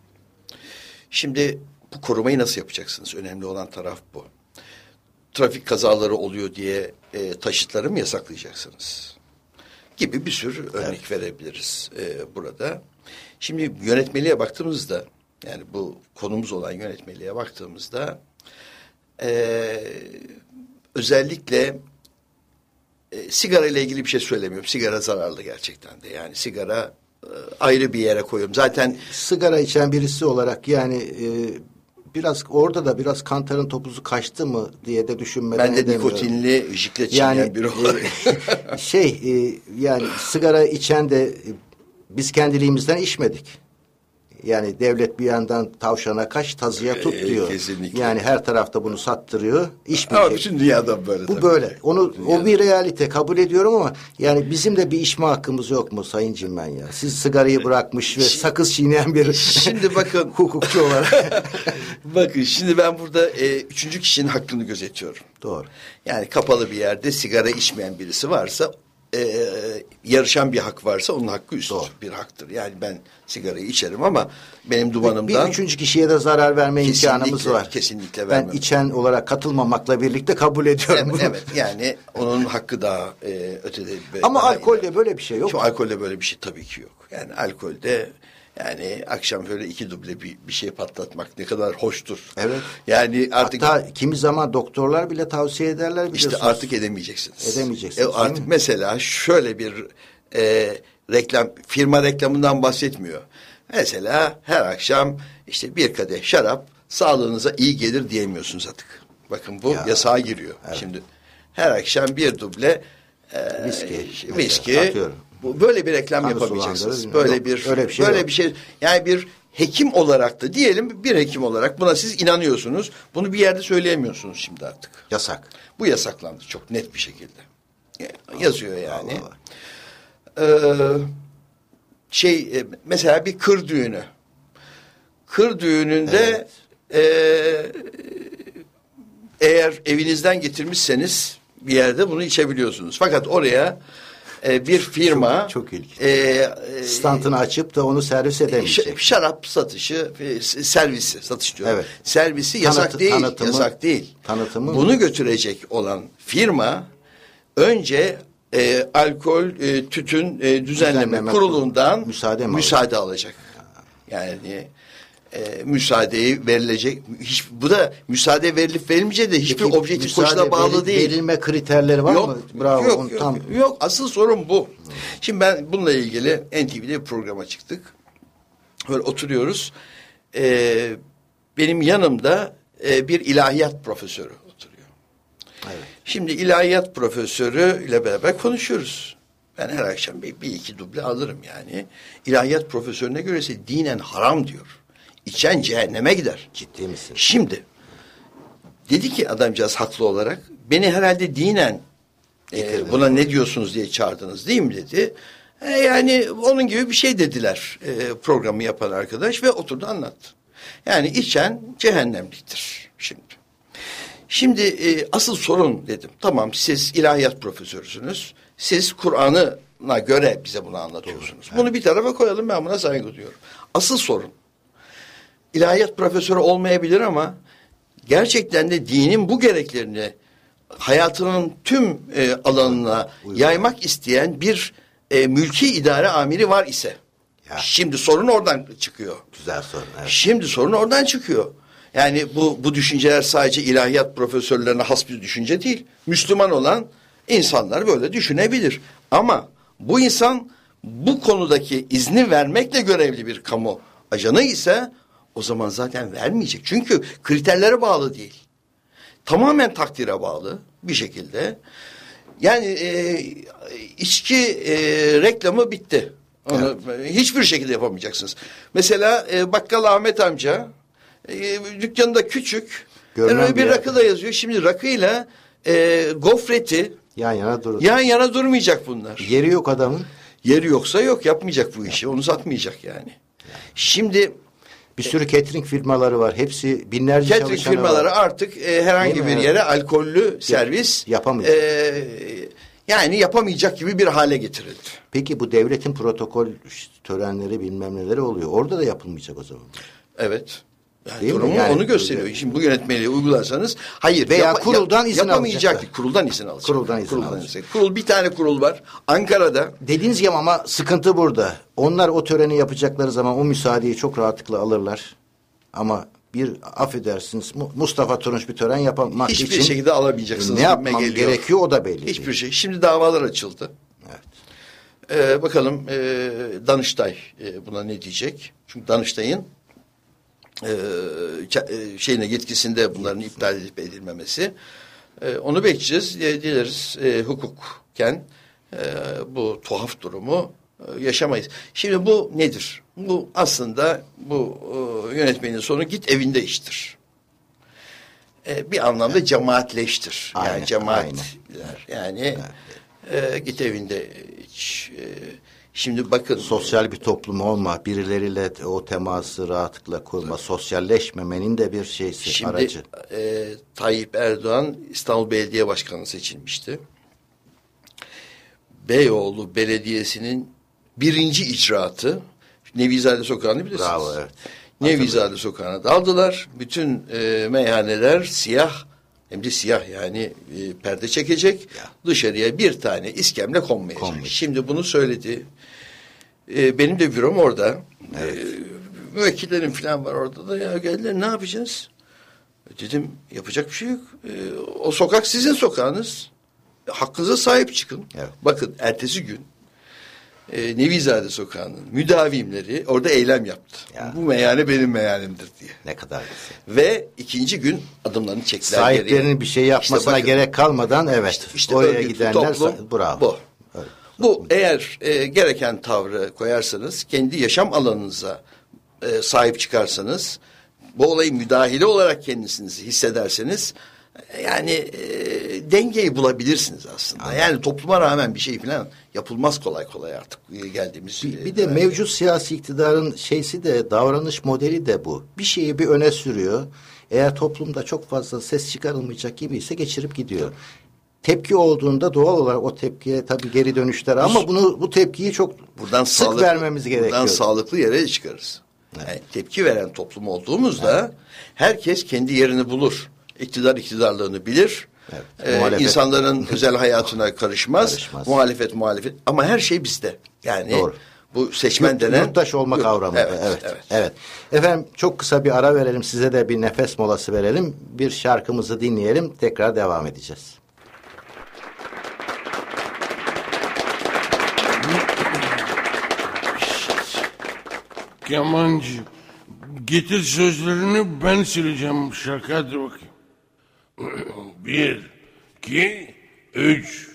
Şimdi bu korumayı nasıl yapacaksınız? Önemli olan taraf bu. Trafik kazaları oluyor diye e, taşıtları mı yasaklayacaksınız? Gibi bir sürü örnek verebiliriz e, burada. Şimdi yönetmeliğe baktığımızda yani bu konumuz olan yönetmeliğe baktığımızda e, özellikle e, sigara ile ilgili bir şey söylemiyorum. Sigara zararlı gerçekten de. Yani sigara ayrı bir yere koyuyorum. Zaten sigara içen birisi olarak yani e, biraz orada da biraz kantarın topuzu kaçtı mı diye de düşünmeden ben de nikotinli jiklet yani biri olarak. e, şey e, yani sigara içen de e, biz kendiliğimizden içmedik. Yani devlet bir yandan tavşana kaç tazıya tut E, diyor. kesinlikle. Yani her tarafta bunu sattırıyor. Ama İçmeyecek. bütün dünyada böyle. Bu tabii. böyle. Onu o bir realite kabul ediyorum ama yani bizim de bir içme hakkımız yok mu Sayın Cilmen ya? Siz sigarayı bırakmış ve sakız çiğneyen bir Şimdi bakın hukukçu olarak. bakın şimdi ben burada e, üçüncü kişinin hakkını gözetiyorum. Doğru. Yani kapalı bir yerde sigara içmeyen birisi varsa e, yarışan bir hak varsa onun hakkı üst Doğru. bir haktır. Yani ben sigarayı içerim ama benim Bir dumanımdan üçüncü kişiye de zarar verme imkanımız var. kesinlikle Ben vermem. içen olarak katılmamakla birlikte kabul ediyorum evet, bunu. evet yani onun hakkı daha e, ötede. Ama daha alkolde böyle bir şey yok. Şu alkolde böyle bir şey tabii ki yok. Yani alkolde yani akşam böyle iki duble bir, bir şey patlatmak ne kadar hoştur. Evet. Yani artık Hatta kimi zaman doktorlar bile tavsiye ederler biliyorsunuz. işte artık edemeyeceksiniz. Edemeyeceksiniz, E, artık mesela şöyle bir e, reklam firma reklamından bahsetmiyor. Mesela her akşam işte bir kadeh şarap sağlığınıza iyi gelir diyemiyorsunuz artık. Bakın bu Ya, yasağa giriyor. Şimdi her akşam bir duble e, Viski viski. Bu böyle bir reklam Kanı yapamayacaksınız. Böyle yok, bir öyle bir şey böyle yok. bir şey yani bir hekim olarak da diyelim bir hekim olarak buna siz inanıyorsunuz. Bunu bir yerde söyleyemiyorsunuz şimdi artık. Yasak. Bu yasaklandı çok net bir şekilde. Yazıyor yani. Allah. Ee, şey e, mesela bir kır düğünü. Kır düğününde e, eğer evinizden getirmişseniz bir yerde bunu içebiliyorsunuz. Fakat oraya e, bir firma Çok- çok ilginç. e, e, Stantını açıp da onu servis edemeyecek. Ş- şarap satışı, e, s- servisi, satış diyorum. Evet. Servisi yasak Tanıtı- değil, tanıtımı- yasak değil. tanıtımı Bunu mı? götürecek olan firma önce e, alkol, e, tütün e, düzenleme, Düzenleme kurulundan kurulu. Müsaade müsaade alacak. Yani e, müsaadeyi verilecek. Hiç, bu da müsaade verilip verilmeyecek de hiçbir Peki, objektif koşula bağlı veril- değil. Verilme kriterleri var yok, mı? Bravo. Yok, onu yok, tam yok. Asıl sorun bu. Şimdi ben bununla ilgili NTV'de bir programa çıktık. Böyle oturuyoruz. Ee, benim yanımda e, bir ilahiyat profesörü oturuyor. Evet. Şimdi ilahiyat profesörü ile beraber konuşuyoruz. Ben her akşam bir, bir iki duble alırım yani. İlahiyat profesörüne göre ise dinen haram diyor. İçen cehenneme gider. ciddi misin? Şimdi dedi ki adamcağız haklı olarak beni herhalde dinen e, buna ne diyorsunuz diye çağırdınız değil mi dedi. E, yani onun gibi bir şey dediler e, programı yapan arkadaş ve oturdu anlattı. Yani içen cehennemliktir şimdi. Şimdi e, asıl sorun dedim. Tamam siz ilahiyat profesörüsünüz. Siz Kur'an'ına göre bize bunu anlatıyorsunuz. Bunu bir tarafa koyalım ben buna saygı duyuyorum. Asıl sorun ilahiyat profesörü olmayabilir ama gerçekten de dinin bu gereklerini hayatının tüm e, alanına yaymak isteyen bir e, mülki idare amiri var ise Ya. şimdi sorun oradan çıkıyor. Güzel sorun. Evet. Şimdi sorun oradan çıkıyor. Yani bu bu düşünceler sadece ilahiyat profesörlerine has bir düşünce değil. Müslüman olan insanlar böyle düşünebilir. Ama bu insan bu konudaki izni vermekle görevli bir kamu ajanı ise o zaman zaten vermeyecek. Çünkü kriterlere bağlı değil. Tamamen takdire bağlı bir şekilde. Yani e, içki e, reklamı bitti. Onu hiçbir şekilde yapamayacaksınız. Mesela e, bakkal Ahmet amca e, dükkanında küçük e, bir rakı da yazıyor. Şimdi rakıyla e, gofreti Yan yana durun. yan yana durmayacak bunlar. Yeri yok adamın. Yeri yoksa yok yapmayacak bu işi. Onu satmayacak yani. Şimdi Bir sürü catering firmaları var. Hepsi binlerce catering çalışanı firmaları var. artık e, herhangi Değil bir mi? yere alkollü servis yapamayacak. e, yani yapamayacak gibi bir hale getirildi. Peki bu devletin protokol törenleri bilmem neleri oluyor. Orada da yapılmayacak o zaman. Evet. Yani Değil durumu Yani- onu gösteriyor. Şimdi bu yönetmeliği uygularsanız hayır. Veya kuruldan izin Yapamayacak. alacaklar. Kuruldan izin alacak. Kuruldan izin alacak. Kurul bir tane kurul var. Ankara'da Dediğiniz gibi ama sıkıntı burada. Onlar o töreni yapacakları zaman o müsaadeyi çok rahatlıkla alırlar. Ama bir affedersiniz Mu- Mustafa Turunç bir tören yapmak hiçbir için şekilde alamayacaksınız. ne yapmam geliyor. gerekiyor o da belli Hiçbir değil. şey. Şimdi davalar açıldı. Evet. Ee, bakalım e, Danıştay e, buna ne diyecek? Çünkü Danıştay'ın e, e, şeyine yetkisinde bunların iptal edilip edilmemesi. E, onu bekleyeceğiz. E, dileriz e, hukukken e, bu tuhaf durumu e, yaşamayız. Şimdi bu nedir? Bu aslında bu e, yönetmenin sonu git evinde iştir. E, bir anlamda cemaatleştir. Aynen, yani cemaat aynen. yani e, git evinde iç. E, şimdi bakın Sosyal bir toplum olma, birileriyle o teması rahatlıkla kurma, sosyalleşmemenin de bir şeysi, Şimdi aracı. e, Tayyip Erdoğan İstanbul Belediye Başkanı seçilmişti. Beyoğlu Belediyesi'nin birinci icraatı Nevizade Sokağı'nı bilirsiniz. Bravo, evet. Nevizade Sokağı'na daldılar. Bütün e, meyhaneler siyah hem de siyah yani e, perde çekecek. Ya. Dışarıya bir tane iskemle konmayacak. Konmayacak. Şimdi bunu söyledi. E, benim de bürom orada. E, müvekkillerim falan var orada da ya geldiler ne yapacağız? Dedim yapacak bir şey yok. E, o sokak sizin sokağınız. Hakkınıza sahip çıkın. Evet. Bakın ertesi gün e, Nevizade Sokağı'nın müdavimleri orada eylem yaptı. Ya. Bu meyhane benim meyhanemdir diye. Ne kadar güzel. Ve ikinci gün adımlarını çektiler Sahiplerinin geriye. bir şey yapmasına İşte bakın, gerek kalmadan evet işte- işte oraya gidenler toplum, bravo. Bu. Bu eğer e, gereken tavrı koyarsanız, kendi yaşam alanınıza e, sahip çıkarsanız, bu olayı müdahile olarak kendinizi hissederseniz, e, yani e, dengeyi bulabilirsiniz aslında. Yani topluma rağmen bir şey falan yapılmaz kolay kolay artık geldiğimiz. Bir, e, bir de mevcut siyasi iktidarın şeysi de davranış modeli de bu. Bir şeyi bir öne sürüyor. Eğer toplumda çok fazla ses çıkarılmayacak gibi ise geçirip gidiyor. Tepki olduğunda doğal olarak o tepkiye tabii geri dönüşler ama bunu bu tepkiyi çok buradan sık sağlıklı, vermemiz gerekiyor. Buradan sağlıklı yere çıkarız. Yani tepki veren toplum olduğumuzda herkes kendi yerini bulur. İktidar iktidarlığını bilir. Evet, Ee, muhalefet- insanların özel hayatına karışmaz. Karışmaz. Muhalefet muhalefet ama her şey bizde. Yani Doğru. Bu seçmen Yurt- denen yurttaş olma Yurt- kavramı. Evet, Evet, evet. evet. Efendim çok kısa bir ara verelim. Size de bir nefes molası verelim. Bir şarkımızı dinleyelim. Tekrar devam edeceğiz. Kemancı getir sözlerini ben sileceğim şarkı hadi bakayım. Bir, iki, üç.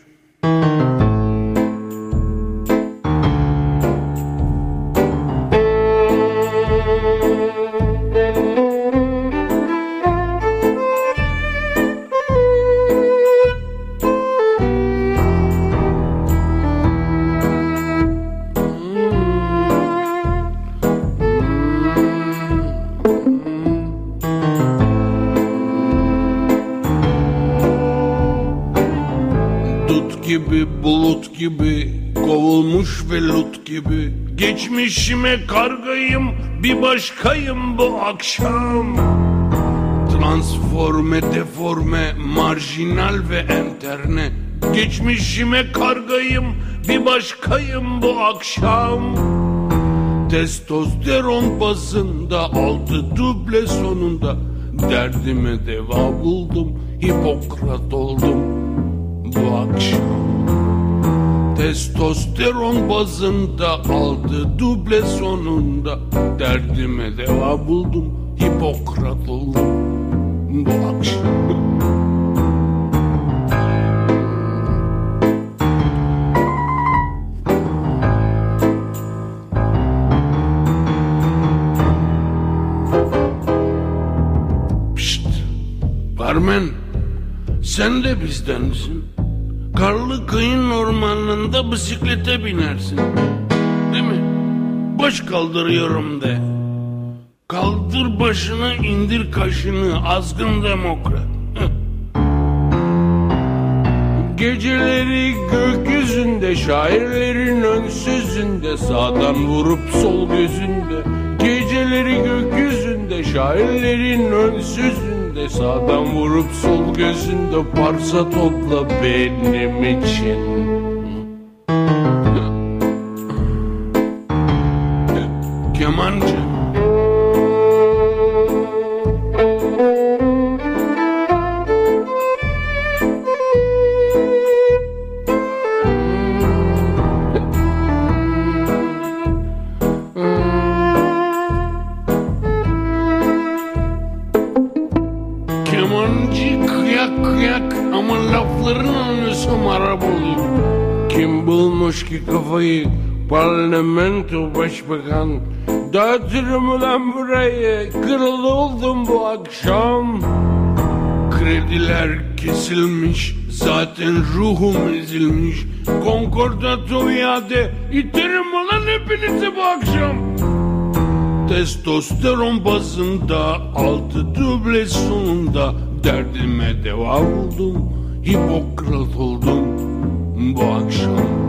Geçmişime kargayım, bir başkayım bu akşam. Transforme, deforme, marjinal ve enterne. Geçmişime kargayım, bir başkayım bu akşam. Testosteron bazında altı duble sonunda Derdime deva buldum Hipokrat oldum bu akşam Testosteron bazında aldı duble sonunda. Derdime deva buldum Hipokrat oldum. Bu akşam. Barmen sen de bizden misin? Karlı kıyın ormanında bisiklete binersin. Değil mi? Baş kaldırıyorum de. Kaldır başını indir kaşını azgın demokrat. Geceleri gökyüzünde şairlerin ön sözünde Sağdan vurup sol gözünde Geceleri gökyüzünde şairlerin ön sözünde Sağdan vurup sol gözünde Parsa topla benim için parlamento başbakan. Dağıtırım ulan burayı. Kırıldı oldum bu akşam. Krediler kesilmiş zaten ruhum ezilmiş. Konkordato iade iterim ulan hepinizi bu akşam. Testosteron bazında altı duble sonunda Derdime deva buldum Hipokrat oldum bu akşam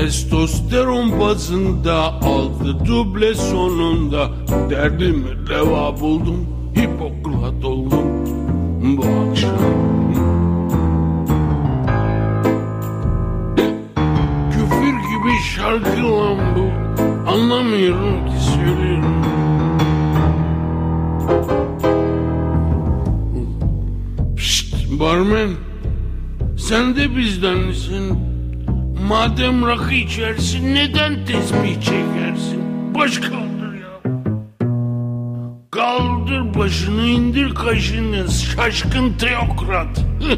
Testosteron bazında altı duble sonunda Derdime deva buldum Hipokrat oldum bu akşam Küfür gibi şarkı lan bu Anlamıyorum ki söylüyorum Şşt barmen Sen de bizden misin? Madem rakı içersin neden tesbih çekersin? Baş kaldır ya. Kaldır başını indir kaşını şaşkın teokrat.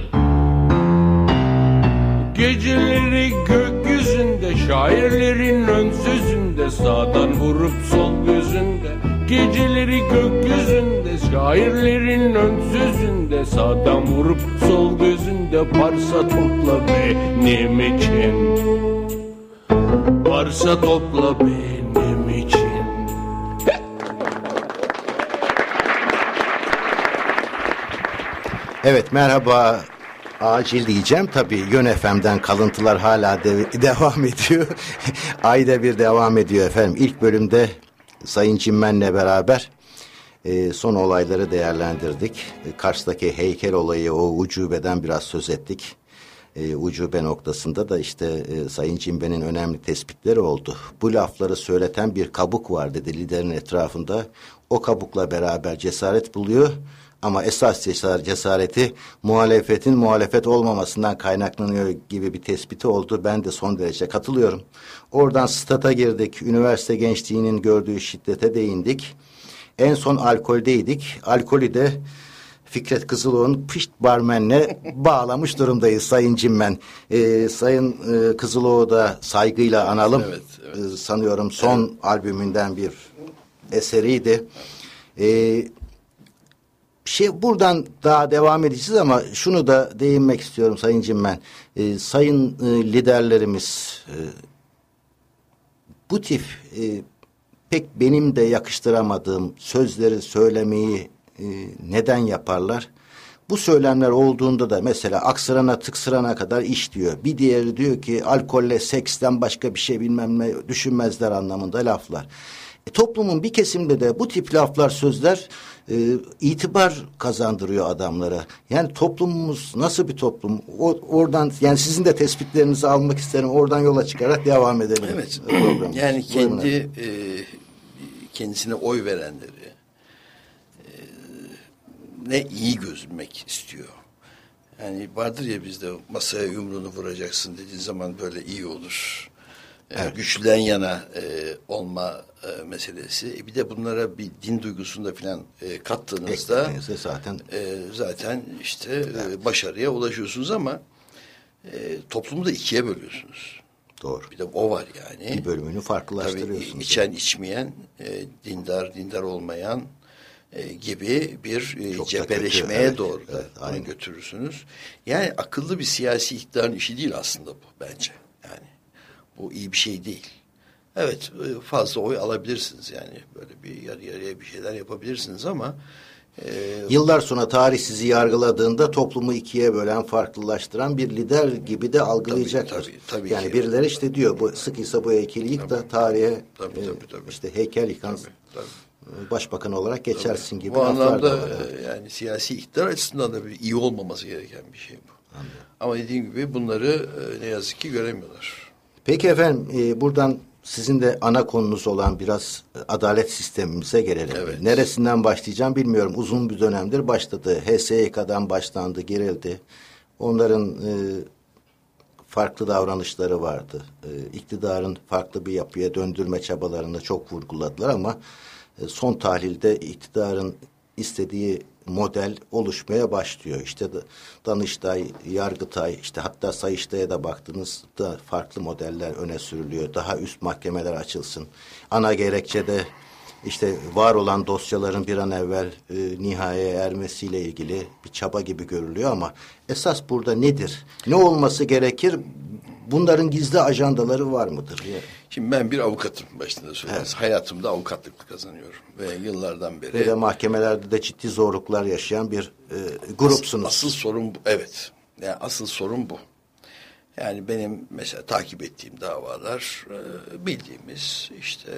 Geceleri gökyüzünde şairlerin ön sözünde Sağdan vurup sol gözünde Geceleri gökyüzünde şairlerin ön sözünde Sağdan vurup sol gözünde Varsa topla benim için Varsa topla benim için Evet merhaba acil diyeceğim. Tabii Yön FM'den kalıntılar hala de- devam ediyor. Ayda bir devam ediyor efendim. İlk bölümde Sayın Çimmen'le beraber e, son olayları değerlendirdik. E, Kars'taki heykel olayı o ucubeden biraz söz ettik. e, ucube noktasında da işte e, Sayın Cimbe'nin önemli tespitleri oldu. Bu lafları söyleten bir kabuk var dedi liderin etrafında. O kabukla beraber cesaret buluyor ama esas cesareti muhalefetin muhalefet olmamasından kaynaklanıyor gibi bir tespiti oldu. Ben de son derece katılıyorum. Oradan stata girdik. Üniversite gençliğinin gördüğü şiddete değindik. En son alkoldeydik. Alkolü de Fikret Kızıloğlu'nun Pişt Barmen'le bağlamış durumdayız Sayın Cimmen. Ee, Sayın e, Kızıloğlu da saygıyla analım. Evet, evet. Ee, sanıyorum son evet. albümünden bir eseriydi. Ee, şey buradan daha devam edeceğiz ama şunu da değinmek istiyorum Sayın Cimmen. Ee, sayın e, liderlerimiz e, bu tip e, pek benim de yakıştıramadığım sözleri söylemeyi e, neden yaparlar? Bu söylemler olduğunda da mesela aksırana tıksırana kadar iş diyor. Bir diğeri diyor ki alkolle seksten başka bir şey bilmem ne düşünmezler anlamında laflar. E, toplumun bir kesimde de bu tip laflar sözler e, itibar kazandırıyor adamlara. Yani toplumumuz nasıl bir toplum? O, oradan yani sizin de tespitlerinizi almak isterim. Oradan yola çıkarak devam edelim. Evet. Programımız. Yani kendi e, kendisine oy verenleri ne iyi gözükmek istiyor. Yani vardır ya bizde masaya yumruğunu vuracaksın dediğin zaman böyle iyi olur. Evet. güçlüden yana e, olma e, meselesi. E, bir de bunlara bir din duygusunda falan e, kattığınızda zaten e, zaten işte evet. e, başarıya ulaşıyorsunuz ama e, toplumu da ikiye bölüyorsunuz. Doğru. Bir de o var yani. Bir bölümünü farklılaştırıyorsunuz. Tabii içen içmeyen, e, dindar dindar olmayan, e, gibi bir e, Çok cepheleşmeye kötü, evet, doğru evet, evet, götürürsünüz. Yani akıllı bir siyasi iktidarın işi değil aslında bu bence. Yani bu iyi bir şey değil. Evet e, fazla oy alabilirsiniz yani böyle bir yarı yarıya bir şeyler yapabilirsiniz ama e, Yıllar sonra tarih sizi yargıladığında toplumu ikiye bölen, farklılaştıran bir lider gibi de algılayacaktır. Tabii, tabii, tabii yani ki. birileri işte diyor bu sıkıysa bu heykeli yık da tarihe tabii, tabii, tabii. işte heykel yıkan tabii, tabii başbakan olarak geçersin gibi. Bu anlamda var, evet. yani siyasi iktidar açısından da bir iyi olmaması gereken bir şey bu. Anladım. Ama dediğim gibi bunları e, ne yazık ki göremiyorlar. Peki efendim e, buradan sizin de ana konunuz olan biraz adalet sistemimize gelelim. Evet. Neresinden başlayacağım bilmiyorum. Uzun bir dönemdir başladı. HSYK'dan başlandı, girildi. Onların e, farklı davranışları vardı. E, iktidarın farklı bir yapıya döndürme çabalarını çok vurguladılar ama e, son tahlilde iktidarın istediği model oluşmaya başlıyor. İşte Danıştay, Yargıtay, işte hatta Sayıştay'a da baktığınızda farklı modeller öne sürülüyor. Daha üst mahkemeler açılsın. Ana gerekçede işte var olan dosyaların bir an evvel e, nihayeye ermesiyle ilgili bir çaba gibi görülüyor ama esas burada nedir? Ne olması gerekir? Bunların gizli ajandaları var mıdır? Şimdi ben bir avukatım başında söyleyeyim. Evet. Hayatımda avukatlık kazanıyorum ve yıllardan beri. Ve de mahkemelerde de ciddi zorluklar yaşayan bir e, grupsunuz. Asıl, asıl sorun bu. Evet. Yani asıl sorun bu. Yani benim mesela takip ettiğim davalar e, bildiğimiz işte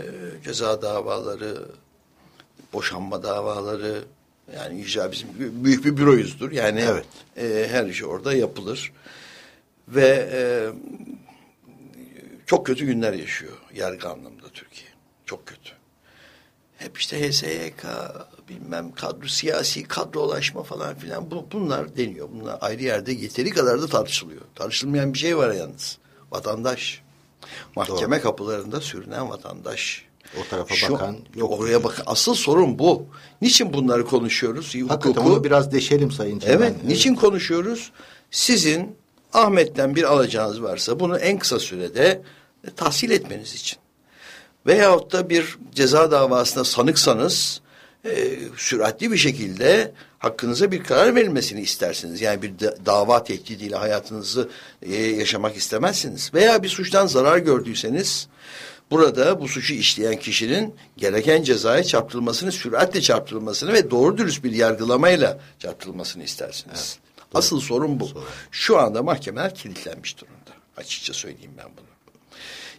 ceza davaları, boşanma davaları yani icra bizim büyük bir büroyuzdur. Yani evet. e, her iş orada yapılır. Ve e, çok kötü günler yaşıyor yargı anlamında Türkiye. Çok kötü. Hep işte HSYK, bilmem kadro, siyasi kadrolaşma falan filan bu, bunlar deniyor. Bunlar ayrı yerde yeteri kadar da tartışılıyor. Tartışılmayan bir şey var yalnız. Vatandaş. Mahkeme Doğru. kapılarında sürünen vatandaş. O tarafa Şu, bakan yok. Oraya bak. Asıl sorun bu. Niçin bunları konuşuyoruz? Hakikaten Hukuku, onu biraz deşelim Sayın Cemal. Evet. Niçin konuşuyoruz? Sizin Ahmet'ten bir alacağınız varsa bunu en kısa sürede tahsil etmeniz için. Veyahut da bir ceza davasında sanıksanız e, süratli bir şekilde hakkınıza bir karar verilmesini istersiniz. Yani bir da dava tehdidiyle hayatınızı e, yaşamak istemezsiniz. Veya bir suçtan zarar gördüyseniz burada bu suçu işleyen kişinin gereken cezaya çarptırılmasını, süratle çarptırılmasını ve doğru dürüst bir yargılamayla çarptırılmasını istersiniz. Evet. Asıl sorun bu. Sorun. Şu anda mahkemeler kilitlenmiş durumda. Açıkça söyleyeyim ben bunu.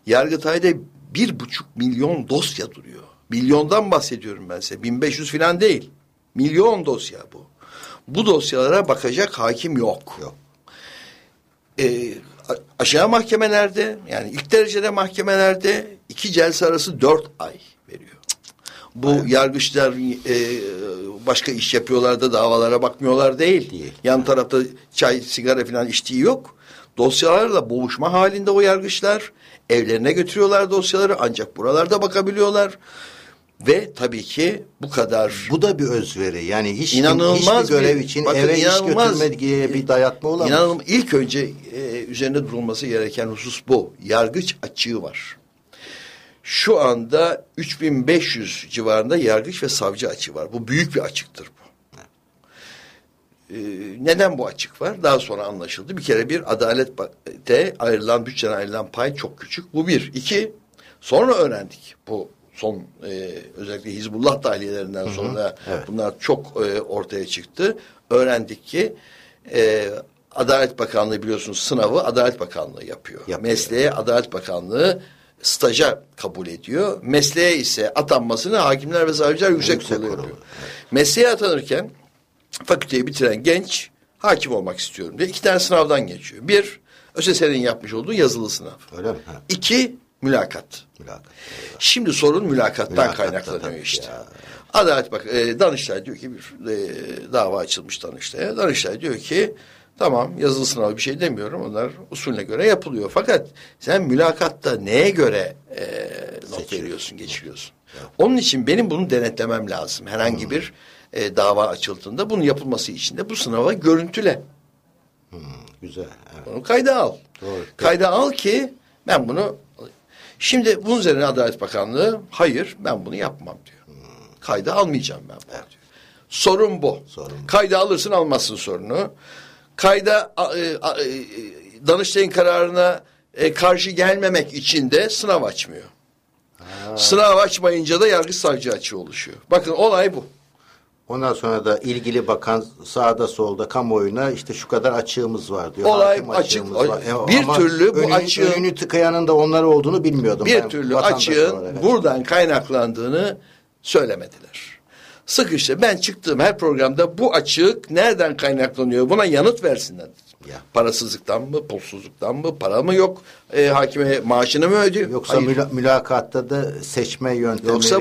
Yargıtay'da bir buçuk milyon dosya duruyor. Milyondan bahsediyorum ben size. 1500 falan değil. Milyon dosya bu. Bu dosyalara bakacak hakim yok. Yok. e, a- aşağı mahkemelerde yani ilk derecede mahkemelerde iki celse arası dört ay Bu yargıçlar e, başka iş yapıyorlar da davalara bakmıyorlar değil. Değil. Yan tarafta çay, sigara falan içtiği yok. Dosyalarla boğuşma halinde o yargıçlar. Evlerine götürüyorlar dosyaları ancak buralarda bakabiliyorlar. Ve tabii ki bu kadar Bu da bir özveri. Yani hiç İnanılmaz hiçbir görev bir- için bakın eve iş götürme diye bir dayatma olamaz. İnanılmaz. İlk önce e, üzerinde durulması gereken husus bu. Yargıç açığı var. Şu anda 3500 civarında yargıç ve savcı açığı var. Bu büyük bir açıktır bu. Ee, neden bu açık var? Daha sonra anlaşıldı. Bir kere bir adalette ayrılan, bütçeden ayrılan pay çok küçük. Bu bir. İki, sonra öğrendik. Bu son e, özellikle Hizbullah tahliyelerinden sonra evet. bunlar çok e, ortaya çıktı. Öğrendik ki e, Adalet Bakanlığı biliyorsunuz sınavı Adalet Bakanlığı yapıyor. Yapıyor. Mesleğe Adalet Bakanlığı staja kabul ediyor. Mesleğe ise atanmasını hakimler ve savcılar yüksek, Yüksek kurulu yapıyor. Mesleğe atanırken fakülteyi bitiren genç hakim olmak istiyorum diye iki tane sınavdan geçiyor. Bir, ÖSS'nin yapmış olduğu yazılı sınav. Öyle mi? Ha, İki, mülakat. mülakat. Şimdi sorun mülakattan Mülakatta kaynaklanıyor işte. ya. Adalet bak e, Danıştay diyor ki bir e, dava açılmış Danıştay'a. Danıştay diyor ki tamam yazılı sınavı bir şey demiyorum. Onlar usulüne göre yapılıyor. Fakat sen mülakatta neye göre e, not veriyorsun, geçiriyorsun? Onun için benim bunu denetlemem lazım. Herhangi bir e, dava açıldığında bunun yapılması için de bu sınava görüntüle. Güzel. Evet. Bunu kayda al. Doğru. Kayda al ki ben bunu şimdi bunun üzerine Adalet Bakanlığı hayır ben bunu yapmam diyor. Kayda almayacağım ben bunu diyor. Sorun bu. Sorun bu. Kayda alırsın almazsın sorunu. Kayda e, e, Danıştay'ın kararına e, karşı gelmemek için de sınav açmıyor. Sınav açmayınca da yargı savcı açığı oluşuyor. Bakın olay bu. Ondan sonra da ilgili bakan sağda solda kamuoyuna işte şu kadar açığımız var diyor. Olay hakim açık. var. E, Bir ama türlü bu önünü, açığın- önünü tıkayanın da onlar olduğunu bilmiyordum. bir ben türlü açığın olarak. buradan kaynaklandığını söylemediler. Sık işte ben çıktığım her programda bu açık nereden kaynaklanıyor buna yanıt versinler. Ya. Parasızlıktan mı, pulsuzluktan mı, para mı yok, e, hakime maaşını mı ödüyor? Yoksa Hayır. müla- mülakatta da seçme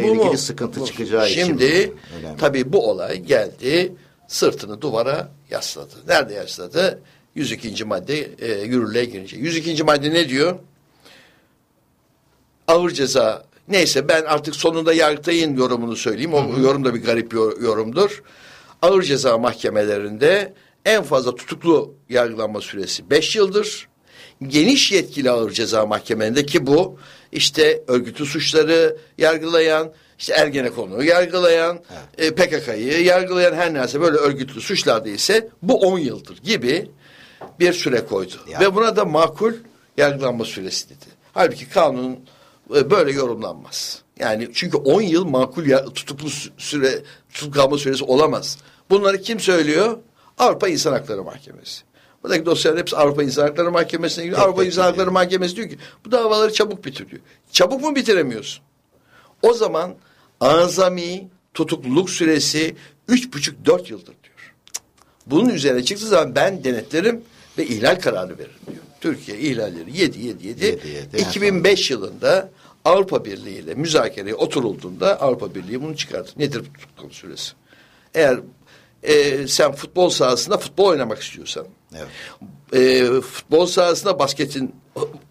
bu ilgili mu? sıkıntı Bu. çıkacağı için. Şimdi tabii bu olay geldi sırtını duvara yasladı. Nerede yasladı? 102. madde e, yürürlüğe girince. 102. madde ne diyor? Ağır ceza neyse ben artık sonunda Yargıtay'ın yorumunu söyleyeyim. O yorum da bir garip yor- yorumdur. Ağır ceza mahkemelerinde en fazla tutuklu yargılanma süresi 5 yıldır. Geniş yetkili ağır ceza mahkemelerinde ki bu işte örgütlü suçları yargılayan, işte Ergenekon'u yargılayan, e, PKK'yı yargılayan her neyse böyle örgütlü suçlarda ise bu 10 yıldır gibi bir süre koydu. Ya. Ve buna da makul yargılanma süresi dedi. Halbuki kanun e, böyle yorumlanmaz. Yani çünkü 10 yıl makul ya, tutuklu sü- süre tutuklu kalma süresi olamaz. Bunları kim söylüyor? Avrupa İnsan Hakları Mahkemesi. Buradaki dosyaların hepsi Avrupa İnsan Hakları Mahkemesi'ne gidiyor. Avrupa İnsan Hakları. Mahkemesi diyor ki bu davaları çabuk bitir diyor. Çabuk mu bitiremiyorsun? O zaman azami tutukluluk süresi üç buçuk dört yıldır diyor. Bunun üzerine çıktığı zaman ben denetlerim ve ihlal kararı veririm diyor. Türkiye ihlalleri yedi yedi yedi. Yedi, yedi. 2005 yılında Avrupa Birliği ile müzakereye oturulduğunda Avrupa Birliği bunu çıkarttı. Nedir bu tutukluluk süresi? Eğer e, sen futbol sahasında futbol oynamak istiyorsan Evet. e, futbol sahasında basketin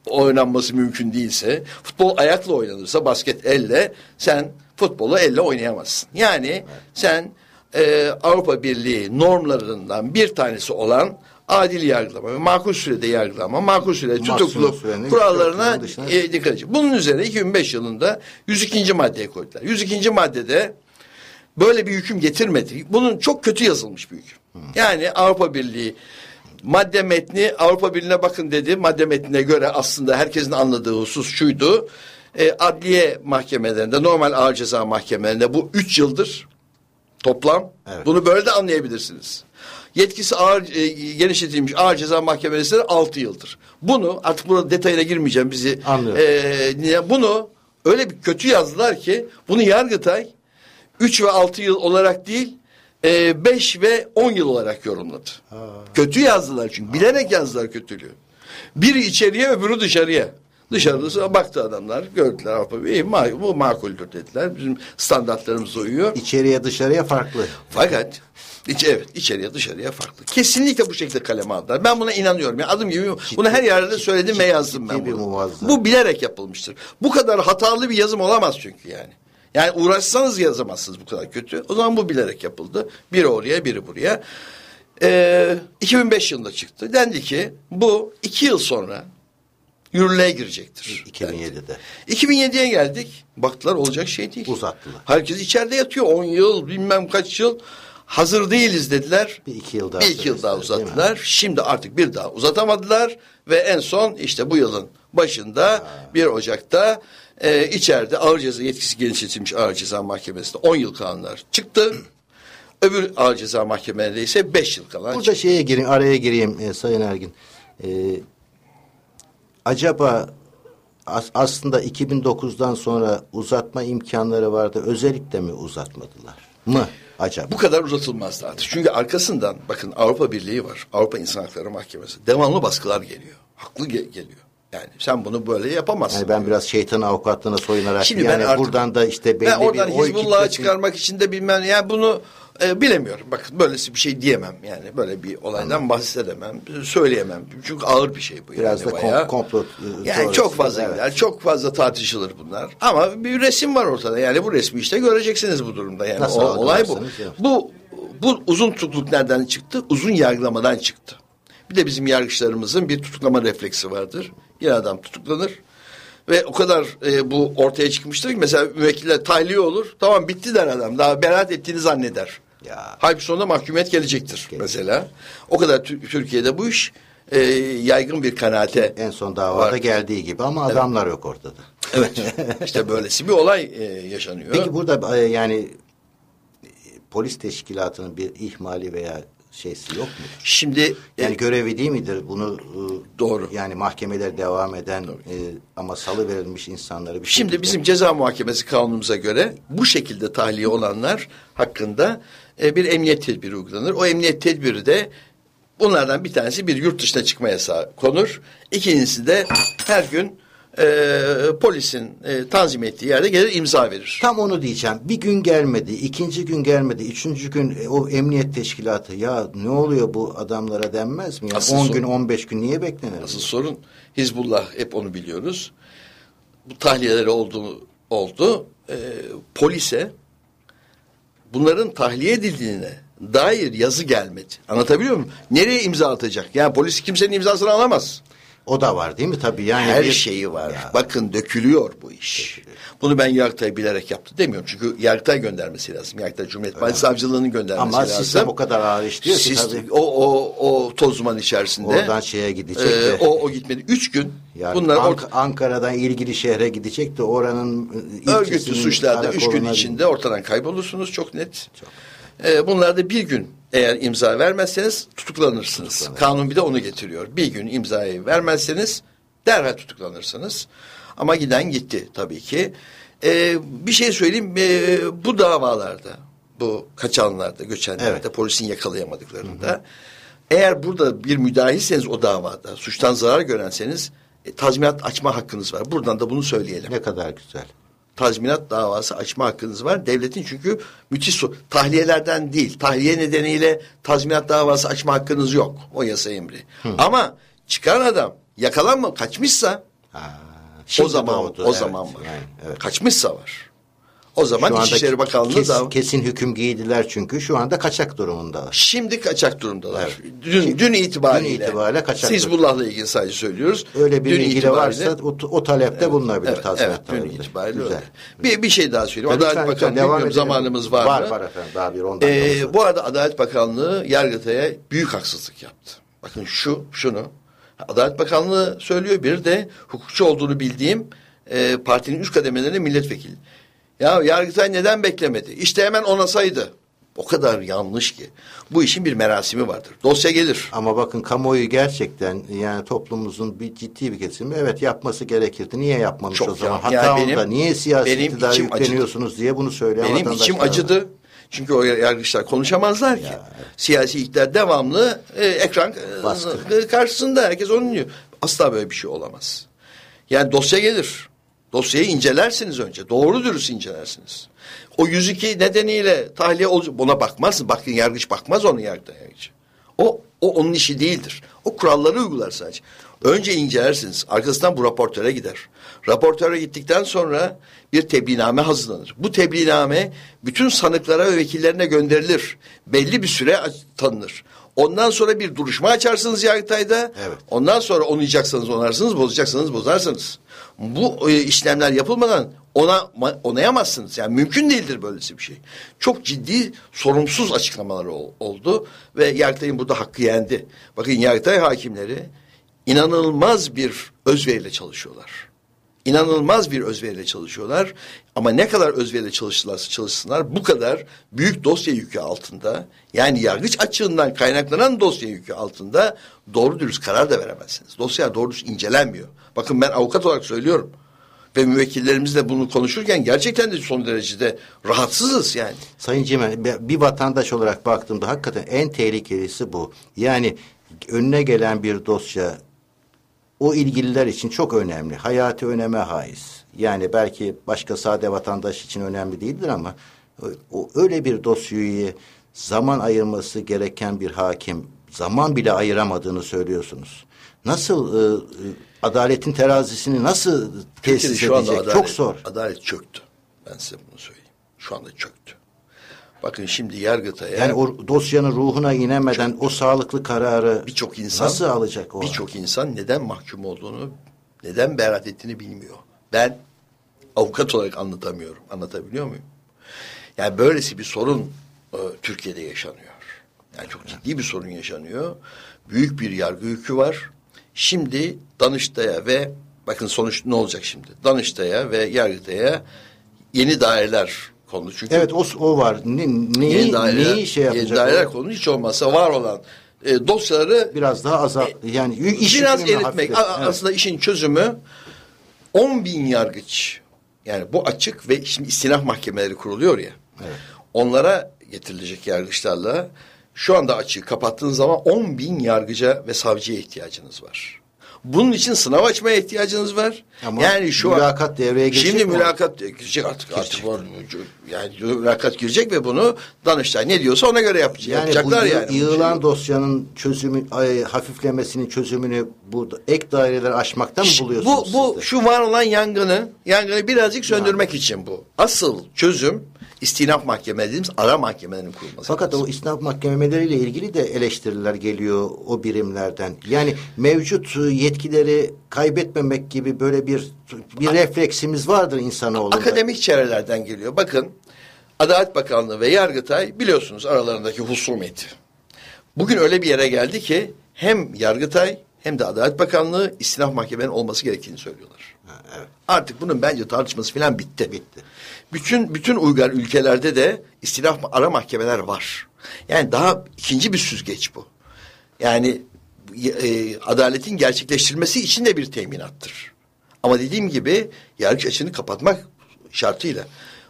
oynanması mümkün değilse, futbol ayakla oynanırsa basket elle, sen futbolu elle oynayamazsın. Yani sen e, Avrupa Birliği normlarından bir tanesi olan adil yargılama ve makul sürede yargılama, makul sürede tutukluluk kurallarına e, dikkat edin. Bunun üzerine 2005 yılında 102. maddeye koydular. 102. maddede böyle bir hüküm getirmedi. Bunun çok kötü yazılmış bir hüküm. Yani Avrupa Birliği madde metni Avrupa Birliği'ne bakın dedi. Madde metnine göre aslında herkesin anladığı husus şuydu. E, adliye mahkemelerinde normal ağır ceza mahkemelerinde bu üç yıldır toplam. Evet. Bunu böyle de anlayabilirsiniz. Yetkisi ağır e, genişletilmiş ağır ceza mahkemeleri altı yıldır. Bunu artık burada detayına girmeyeceğim bizi. Anlıyorum. e, bunu öyle bir kötü yazdılar ki bunu Yargıtay 3 ve 6 yıl olarak değil 5 ve 10 yıl olarak yorumladı. Kötü yazdılar çünkü. Bilerek yazdılar kötülüğü. Biri içeriye öbürü dışarıya. Dışarıda baktı adamlar. Gördüler Avrupa iyi ma- bu makuldür dediler. Bizim standartlarımıza uyuyor. İçeriye dışarıya farklı. Fakat iç, evet içeriye dışarıya farklı. Kesinlikle bu şekilde kaleme aldılar. Ben buna inanıyorum. Yani adım gibi bunu her yerde söyledim ve yazdım ben ciddi bunu. Bu bilerek yapılmıştır. Bu kadar hatalı bir yazım olamaz çünkü yani. Yani uğraşsanız yazamazsınız bu kadar kötü. O zaman bu bilerek yapıldı. Biri oraya biri buraya. Ee, 2005 yılında çıktı. Dendi ki bu iki yıl sonra yürürlüğe girecektir. 2007'de. 2007'ye geldik. Baktılar olacak şey değil. Uzattılar. Herkes içeride yatıyor. 10 yıl bilmem kaç yıl. Hazır değiliz dediler. Bir iki yıl daha Bir iki yıl daha uzattılar. Şimdi artık bir daha uzatamadılar. Ve en son işte bu yılın başında 1 Ocak'ta e, içeride ağır ceza yetkisi genişletilmiş ağır ceza mahkemesinde 10 yıl kalanlar çıktı. Öbür ağır ceza mahkemelerinde ise 5 yıl kalan Burada şeye gireyim, araya gireyim e, Sayın Ergin. E, acaba as- aslında 2009'dan sonra uzatma imkanları vardı. Özellikle mi uzatmadılar? Mı acaba? Bu kadar uzatılmazdı artık. Çünkü arkasından bakın Avrupa Birliği var. Avrupa İnsan Hakları Mahkemesi. Devamlı baskılar geliyor. Haklı ge- geliyor. Yani sen bunu böyle yapamazsın. Yani ben biraz şeytan avukatlığına soyunarak Şimdi yani ben artık- buradan da işte belli ben oradan bir oy Hizbullah'ı kitlesi- çıkarmak için de bilmem yani bunu e, bilemiyorum. Bakın böylesi bir şey diyemem yani. Böyle bir olaydan bahsedemem. Söyleyemem. Çünkü ağır bir şey bu. Biraz yani da bayağı. komplo, e, Yani çok fazla evet. gider. Çok fazla tartışılır bunlar. Ama bir resim var ortada. Yani bu resmi işte göreceksiniz bu durumda. Yani Nasıl o, olay bu. Bu bu uzun tutukluk nereden çıktı? Uzun yargılamadan çıktı. Bir de bizim yargıçlarımızın bir tutuklama refleksi vardır. Bir adam tutuklanır ve o kadar e, bu ortaya çıkmıştır ki mesela müvekkiller tahliye olur. Tamam bitti der adam. Daha beraat ettiğini zanneder. Ya. Halbuki sonunda mahkumiyet gelecektir mesela. O kadar Tür- Türkiye'de bu iş e, yaygın bir kanaate. En son davada var. geldiği gibi ama adamlar yok ortada. Evet. işte böylesi bir olay e, yaşanıyor. Peki burada e, yani e, polis teşkilatının bir ihmali veya şeysi yok mu? Şimdi e, Yani görevi değil midir bunu e, Doğru. yani mahkemeler devam eden e, ama salı verilmiş insanları bir Şimdi şekilde- bizim ceza muhakemesi kanunumuza göre bu şekilde tahliye olanlar hakkında e, bir emniyet tedbiri uygulanır. O emniyet tedbiri de bunlardan bir tanesi bir yurt dışına çıkma yasağı konur. İkincisi de her gün e, polisin e, tanzim ettiği yerde gelir imza verir. Tam onu diyeceğim. Bir gün gelmedi, ikinci gün gelmedi, üçüncü gün e, o emniyet teşkilatı ya ne oluyor bu adamlara denmez mi? Yani Asıl 10 sorun- gün, 15 gün niye beklenir? Asıl sorun Hizbullah hep onu biliyoruz. Bu tahliyeleri oldu, oldu. E, polise bunların tahliye edildiğine dair yazı gelmedi. Anlatabiliyor muyum? Nereye imza atacak? Yani polis kimsenin imzasını alamaz. O da var değil mi? Tabii yani Her bir- şeyi var. Ya. Bakın dökülüyor bu iş. Bunu ben Yargıtay bilerek yaptı demiyorum. Çünkü Yargıtay göndermesi lazım. Yargıtay Cumhuriyet Başsavcılığının göndermesi Ama lazım. sistem o kadar ağır işliyor ki Sistem- tabii. o, o, o toz duman içerisinde. Oradan şeye gidecek e, de. o, o gitmedi. Üç gün. Yani bunlar Ank- Ankara'dan ilgili şehre gidecek de oranın e, örgütlü suçlarda üç gün içinde ortadan kaybolursunuz. Çok net. Ee, bunlarda bir gün eğer imza vermezseniz tutuklanırsınız. Kanun bir de onu getiriyor. Bir gün imzayı vermezseniz derhal tutuklanırsınız. Ama giden gitti tabii ki. Ee, bir şey söyleyeyim. Ee, bu davalarda, bu kaçanlarda, göçenlerde, Evet. polisin yakalayamadıklarında eğer burada bir müdahilseniz o davada, suçtan zarar görenseniz e, tazminat açma hakkınız var. Buradan da bunu söyleyelim Ne kadar güzel. Tazminat davası açma hakkınız var. Devletin çünkü müthiş su tahliyelerden değil. Tahliye nedeniyle tazminat davası açma hakkınız yok. O yasa emri. Ama çıkan adam yakalanma kaçmışsa Ha, o zaman doğdu, o evet. zaman var. Yani, evet. Kaçmışsa var. O zaman Şu İçişleri Bakanlığı kes- da kesin hüküm giydiler çünkü şu anda kaçak durumundalar. şimdi kaçak durumdalar. Evet. Dün, dün itibariyle. Dün itibariyle kaçak Hizbullah'la ilgili sadece söylüyoruz. Öyle bir Dün ilgili varsa o, o talepte bulunabilir Evet, evet dün itibariyle Güzel. öyle. Bir, bir şey daha söyleyeyim. Lütfen, Adalet Bakanlığı devam edelim. zamanımız var, Var mı? var efendim daha bir ondan Ee, bu arada Adalet Bakanlığı Yargıtay'a büyük haksızlık yaptı. Bakın şu, şunu. Adalet Bakanlığı söylüyor bir de hukukçu olduğunu bildiğim e, partinin üst kademelerinde milletvekili. Ya Yargıtay neden beklemedi? İşte hemen onasaydı. O kadar yanlış ki. Bu işin bir merasimi vardır. Dosya gelir. Ama bakın kamuoyu gerçekten yani toplumumuzun bir ciddi bir kesimi evet yapması gerekirdi. Niye yapmamış Çok o zaman? ya- Hata yani onda. benim- Niye siyasi benim iktidara yükleniyorsunuz diye bunu söyleyen Benim içim acıdı. Çünkü o yargıçlar konuşamazlar ki. Siyasi iktidar devamlı e, ekran e, Baskı. karşısında herkes onu dinliyor. Asla böyle bir şey olamaz. Yani dosya gelir. Dosyayı incelersiniz önce. Doğru dürüst incelersiniz. O 102 nedeniyle tahliye olacak. Buna bakmazsın. Bakın yargıç bakmaz onu yargıda yargıç. O, o onun işi değildir. O kuralları uygular sadece. Önce incelersiniz. Arkasından bu raportöre gider. Raportöre gittikten sonra bir tebliğname hazırlanır. Bu tebliğname bütün sanıklara ve vekillerine gönderilir. Belli bir süre tanınır. Ondan sonra bir duruşma açarsınız Yargıtay'da. Evet. Ondan sonra onayacaksanız onarsınız, bozacaksanız bozarsınız. Bu e, işlemler yapılmadan ona ma- onayamazsınız. Yani mümkün değildir böylesi bir şey. Çok ciddi sorumsuz açıklamalar ol- oldu ve Yargıtay'ın burada hakkı yendi. Bakın Yargıtay hakimleri inanılmaz bir özveriyle çalışıyorlar. İnanılmaz bir özveriyle çalışıyorlar. Ama ne kadar özveriyle çalışırlarsa çalışsınlar bu kadar büyük dosya yükü altında yani yargıç açığından kaynaklanan dosya yükü altında doğru dürüst karar da veremezsiniz. Dosya doğru dürüst incelenmiyor. Bakın ben avukat olarak söylüyorum. Ve müvekkillerimizle bunu konuşurken gerçekten de son derecede rahatsızız yani. Sayın bir- bir vatandaş olarak baktığımda hakikaten en tehlikelisi bu. Yani önüne gelen bir dosya o ilgililer için çok önemli. Hayati öneme haiz. Yani belki başka sade vatandaş için önemli değildir ama o, öyle bir dosyayı zaman ayırması gereken bir hakim zaman bile ayıramadığını söylüyorsunuz. Nasıl e, e, adaletin terazisini nasıl Türkiye'de tesis anda edecek? adalet, Çok zor. Adalet çöktü. Ben size bunu söyleyeyim. Şu anda çöktü. Bakın şimdi Yargıtay'a Yani o dosyanın ruhuna inemeden o sağlıklı kararı birçok insan nasıl alacak o? Birçok insan neden mahkum olduğunu, neden beraat ettiğini bilmiyor. Ben avukat olarak anlatamıyorum. Anlatabiliyor muyum? Yani böylesi bir sorun e, Türkiye'de yaşanıyor. Yani çok ciddi bir sorun yaşanıyor. Büyük bir yargı yükü var. Şimdi Danıştay'a ve bakın sonuç ne olacak şimdi? Danıştay'a ve Yargıtay'a yeni daireler kondu. Çünkü Evet o, o var. Ne, neyi, yeni neyi şey yeni yapacak? daireler o? kondu. Hiç olmazsa var olan e, dosyaları Biraz daha azal yani yü- iş biraz eritmek. hafiflet- A- Evet. Aslında işin çözümü 10 bin yargıç. Yani bu açık ve şimdi istinaf mahkemeleri kuruluyor ya. Onlara getirilecek yargıçlarla şu anda açığı kapattığınız zaman 10 bin yargıca ve savcıya ihtiyacınız var. Bunun için sınav açmaya ihtiyacınız var. Ama yani şu an- mülakat devreye girecek Şimdi mi? mülakat girecek artık. artık var. Yani mülakat girecek ve bunu Danıştay ne diyorsa ona göre yapacak. Yani bu yapacaklar yı- yani. yığılan dosyanın çözümü ay, hafiflemesinin çözümünü bu ek daireleri aşmaktan mı buluyorsunuz Bu, bu şu var olan yangını, yangını birazcık söndürmek için bu. Asıl çözüm istinaf mahkemeleri dediğimiz ara mahkemelerinin kurulması. Fakat lazım. o istinaf mahkemeleriyle ilgili de eleştiriler geliyor o birimlerden. Yani mevcut yetkileri kaybetmemek gibi böyle bir bir refleksimiz vardır insanoğlunda. akademik çevrelerden geliyor. Bakın Adalet Bakanlığı ve Yargıtay biliyorsunuz aralarındaki husumeti. Bugün öyle bir yere geldi ki hem Yargıtay hem de Adalet Bakanlığı istinaf mahkemelerinin olması gerektiğini söylüyorlar. Artık bunun bence tartışması falan bitti. Bitti. Bütün bütün uygar ülkelerde de istinaf ara mahkemeler var. Yani daha ikinci bir süzgeç bu. Yani e, adaletin gerçekleştirilmesi için de bir teminattır. Ama dediğim gibi yargıç açığını kapatmak şartıyla.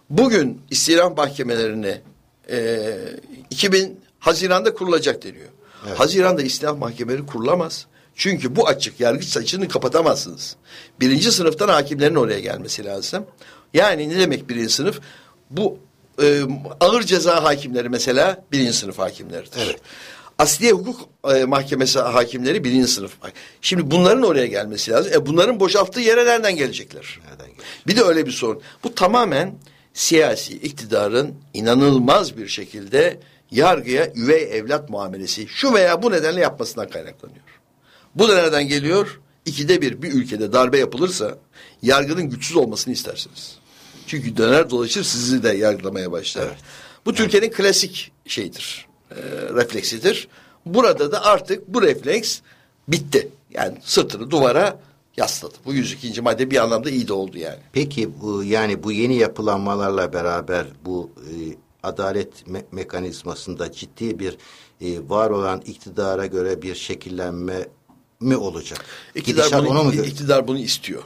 Bugün istinaf mahkemelerini e, 2000 Haziran'da kurulacak deniyor. Haziran'da istinaf mahkemeleri kurulamaz. Çünkü bu açık yargıç açığını kapatamazsınız. Birinci sınıftan hakimlerin oraya gelmesi lazım. Yani ne demek birinci sınıf? Bu e, ağır ceza hakimleri mesela birinci sınıf hakimleridir. Evet. Asliye hukuk e, mahkemesi hakimleri birinci sınıf. Şimdi bunların oraya gelmesi lazım. E, bunların boşalttığı yere nereden gelecekler? Nereden gelecek? Bir de öyle bir sorun. Bu tamamen siyasi iktidarın inanılmaz bir şekilde yargıya üvey evlat muamelesi şu veya bu nedenle yapmasından kaynaklanıyor. Bu da nereden geliyor? İkide bir bir ülkede darbe yapılırsa yargının güçsüz olmasını istersiniz. Çünkü döner dolaşır sizi de yargılamaya başlar. Bu Türkiye'nin klasik şeyidir, e, refleksidir. Burada da artık bu refleks bitti. Yani sırtını duvara yasladı. Bu 102. madde bir anlamda iyi de oldu yani. Peki bu yani bu yeni yapılanmalarla beraber bu e, adalet me- mekanizmasında ciddi bir e, var olan iktidara göre bir şekillenme mi olacak? İktidar Gidişat bunu, ona mı gö- iktidar bunu istiyor.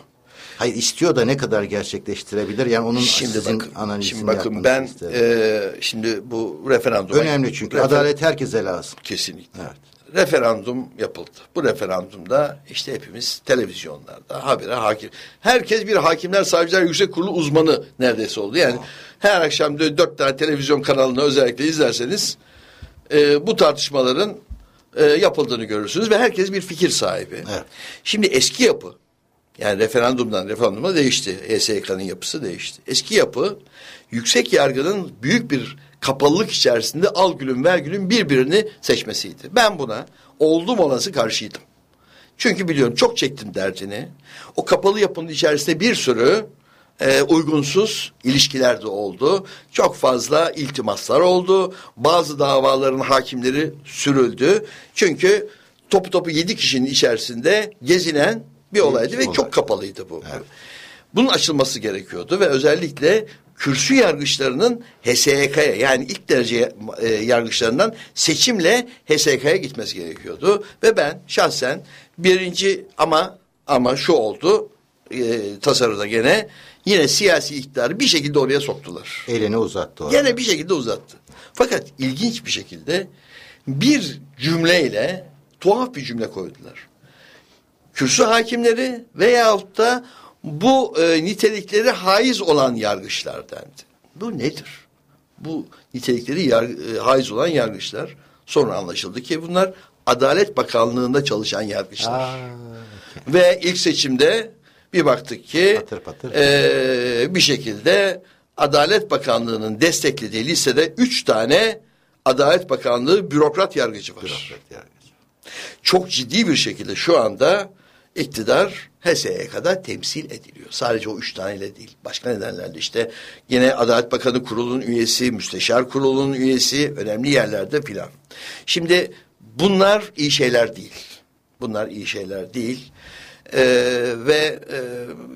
Hayır istiyor da ne kadar gerçekleştirebilir? Yani onun Şimdi sizin bakın, analizini şimdi bakın ben isterim. e, şimdi bu referandum Önemli çünkü adalet herkese lazım. kesinlikle. Evet. Referandum yapıldı. Bu referandumda işte hepimiz televizyonlarda habire hakim. Herkes bir hakimler savcılar yüksek kurulu uzmanı neredeyse oldu. Yani her akşam dö- dört tane televizyon kanalını özellikle izlerseniz e, bu tartışmaların e, yapıldığını görürsünüz ve herkes bir fikir sahibi. Evet. Şimdi eski yapı yani referandumdan referanduma değişti. ESK'nın yapısı değişti. Eski yapı yüksek yargının büyük bir kapalılık içerisinde al gülüm ver gülüm birbirini seçmesiydi. Ben buna oldum olası karşıydım. Çünkü biliyorum çok çektim derdini. O kapalı yapının içerisinde bir sürü e, uygunsuz ilişkiler de oldu. Çok fazla iltimaslar oldu. Bazı davaların hakimleri sürüldü. Çünkü topu topu yedi kişinin içerisinde gezinen bir olaydı ve olay. çok kapalıydı bu. Evet. Bunun açılması gerekiyordu ve özellikle kürsü yargıçlarının HSYK'ya yani ilk derece e, yargıçlarından seçimle HSYK'ya gitmesi gerekiyordu. Ve ben şahsen birinci ama ama şu oldu e, tasarıda gene yine siyasi iktidarı bir şekilde oraya soktular. Elini uzattı. o. Gene bir şekilde uzattı. Fakat ilginç bir şekilde bir cümleyle tuhaf bir cümle koydular. Kürsü hakimleri veyahut da bu e, nitelikleri haiz olan yargıçlar dendi. Bu nedir? Bu nitelikleri yarg- e, haiz olan yargıçlar sonra anlaşıldı ki bunlar Adalet Bakanlığı'nda çalışan yargıçlar. Aa, Ve ilk seçimde bir baktık ki Patır patır. eee, bir şekilde Adalet Bakanlığı'nın desteklediği listede üç tane Adalet Bakanlığı bürokrat yargıcı var. bürokrat yargıç. Çok ciddi bir şekilde şu anda iktidar HSY'ye kadar temsil ediliyor. Sadece o üç taneyle değil. Başka nedenlerle işte yine Adalet Bakanı kurulun üyesi, müsteşar kurulun üyesi önemli yerlerde filan. Şimdi bunlar iyi şeyler değil. Bunlar iyi şeyler değil. Ee, ve e,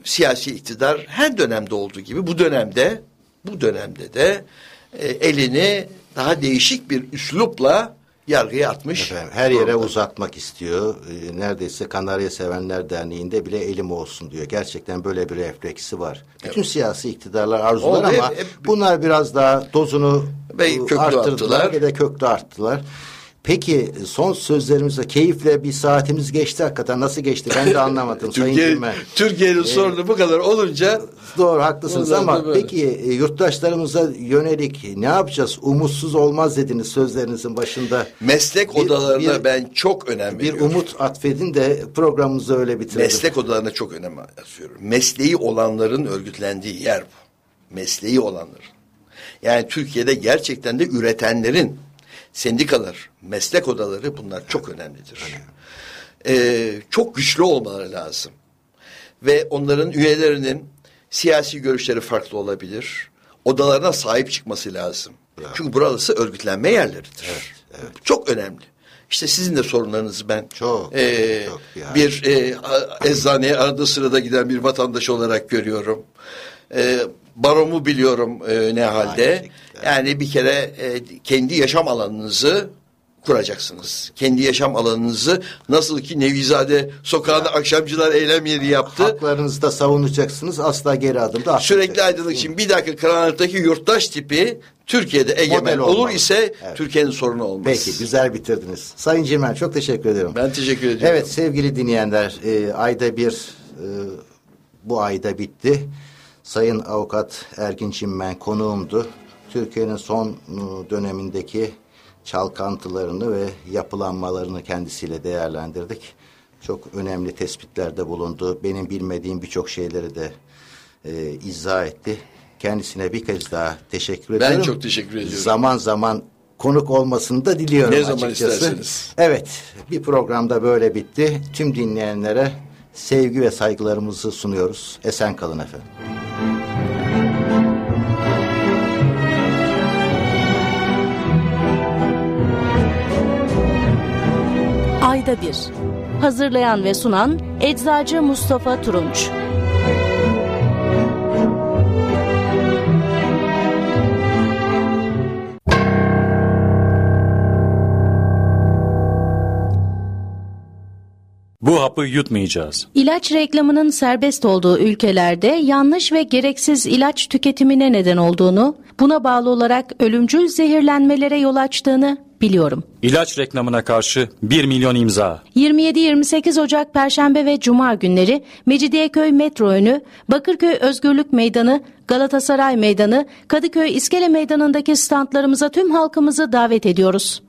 siyasi iktidar her dönemde olduğu gibi bu dönemde bu dönemde de e, elini daha değişik bir üslupla yargıya atmış. Efendim, her yere durumda. uzatmak istiyor. Ee, neredeyse Kanarya Sevenler Derneği'nde bile elim olsun diyor. Gerçekten böyle bir refleksi var. Bütün siyasi iktidarlar arzular O hep- ama hep- bunlar biraz daha dozunu Ve e, köklü arttırdılar attılar. ve de köklü arttılar. Peki son sözlerimizde keyifle bir saatimiz geçti hakikaten. Nasıl geçti ben de anlamadım Sayın Türkiye, Gülmen. Türkiye'nin sorunu bu kadar olunca Doğru haklısınız ama böyle. peki e, yurttaşlarımıza yönelik ne yapacağız? Umutsuz olmaz dediniz sözlerinizin başında. meslek Bir- odalarına bir- ben çok önem Bir veriyorum. umut atfedin de programımızı öyle bitirelim. Meslek odalarına çok önem atıyorum. Mesleği olanların örgütlendiği yer bu. Mesleği olanların. Yani Türkiye'de gerçekten de üretenlerin sendikalar, meslek odaları bunlar çok önemlidir. Ee, çok güçlü olmaları lazım. Ve onların üyelerinin siyasi görüşleri farklı olabilir. Odalarına sahip çıkması lazım. Çünkü burası örgütlenme yerleridir. Bu Çok önemli. İşte sizin de sorunlarınızı ben Çok, ee, çok yani. bir e, eczaneye arada sırada giden bir vatandaş olarak görüyorum. E, baromu biliyorum e, ne halde. Yani bir kere e, kendi yaşam alanınızı kuracaksınız. Kendi yaşam alanınızı nasıl ki Nevizade sokağında akşamcılar eylem yeri yaptı. Haklarınızı da savunacaksınız. Asla geri adım da atmayacaksınız. Sürekli aydınlık için bir dakika karanlıktaki yurttaş tipi Türkiye'de egemen Model olur olmalı. ise Evet. Türkiye'nin sorunu olmaz. Peki güzel bitirdiniz. Sayın Cimen çok teşekkür ederim. Ben teşekkür ediyorum. Evet sevgili dinleyenler e, ayda bir e, bu ayda bitti. Sayın Avukat Ergin Çimmen konuğumdu. Türkiye'nin son e, dönemindeki çalkantılarını ve yapılanmalarını kendisiyle değerlendirdik. Çok önemli tespitlerde bulundu. Benim bilmediğim birçok şeyleri de e, izah etti. Kendisine bir kez daha teşekkür Ben ediyorum. çok teşekkür ediyorum. Zaman zaman konuk olmasını da diliyorum Ne zaman açıkçası. isterseniz. Evet, bir programda böyle bitti. Tüm dinleyenlere sevgi ve saygılarımızı sunuyoruz. Esen kalın efendim. Ayda bir. Hazırlayan ve sunan Eczacı Mustafa Turunç. Bu hapı yutmayacağız. İlaç reklamının serbest olduğu ülkelerde yanlış ve gereksiz ilaç tüketimine neden olduğunu, buna bağlı olarak ölümcül zehirlenmelere yol açtığını biliyorum. İlaç reklamına karşı 1 milyon imza. 27-28 Ocak Perşembe ve Cuma günleri Mecidiyeköy metro önü, Bakırköy Özgürlük Meydanı, Galatasaray Meydanı, Kadıköy İskele Meydanı'ndaki standlarımıza tüm halkımızı davet ediyoruz.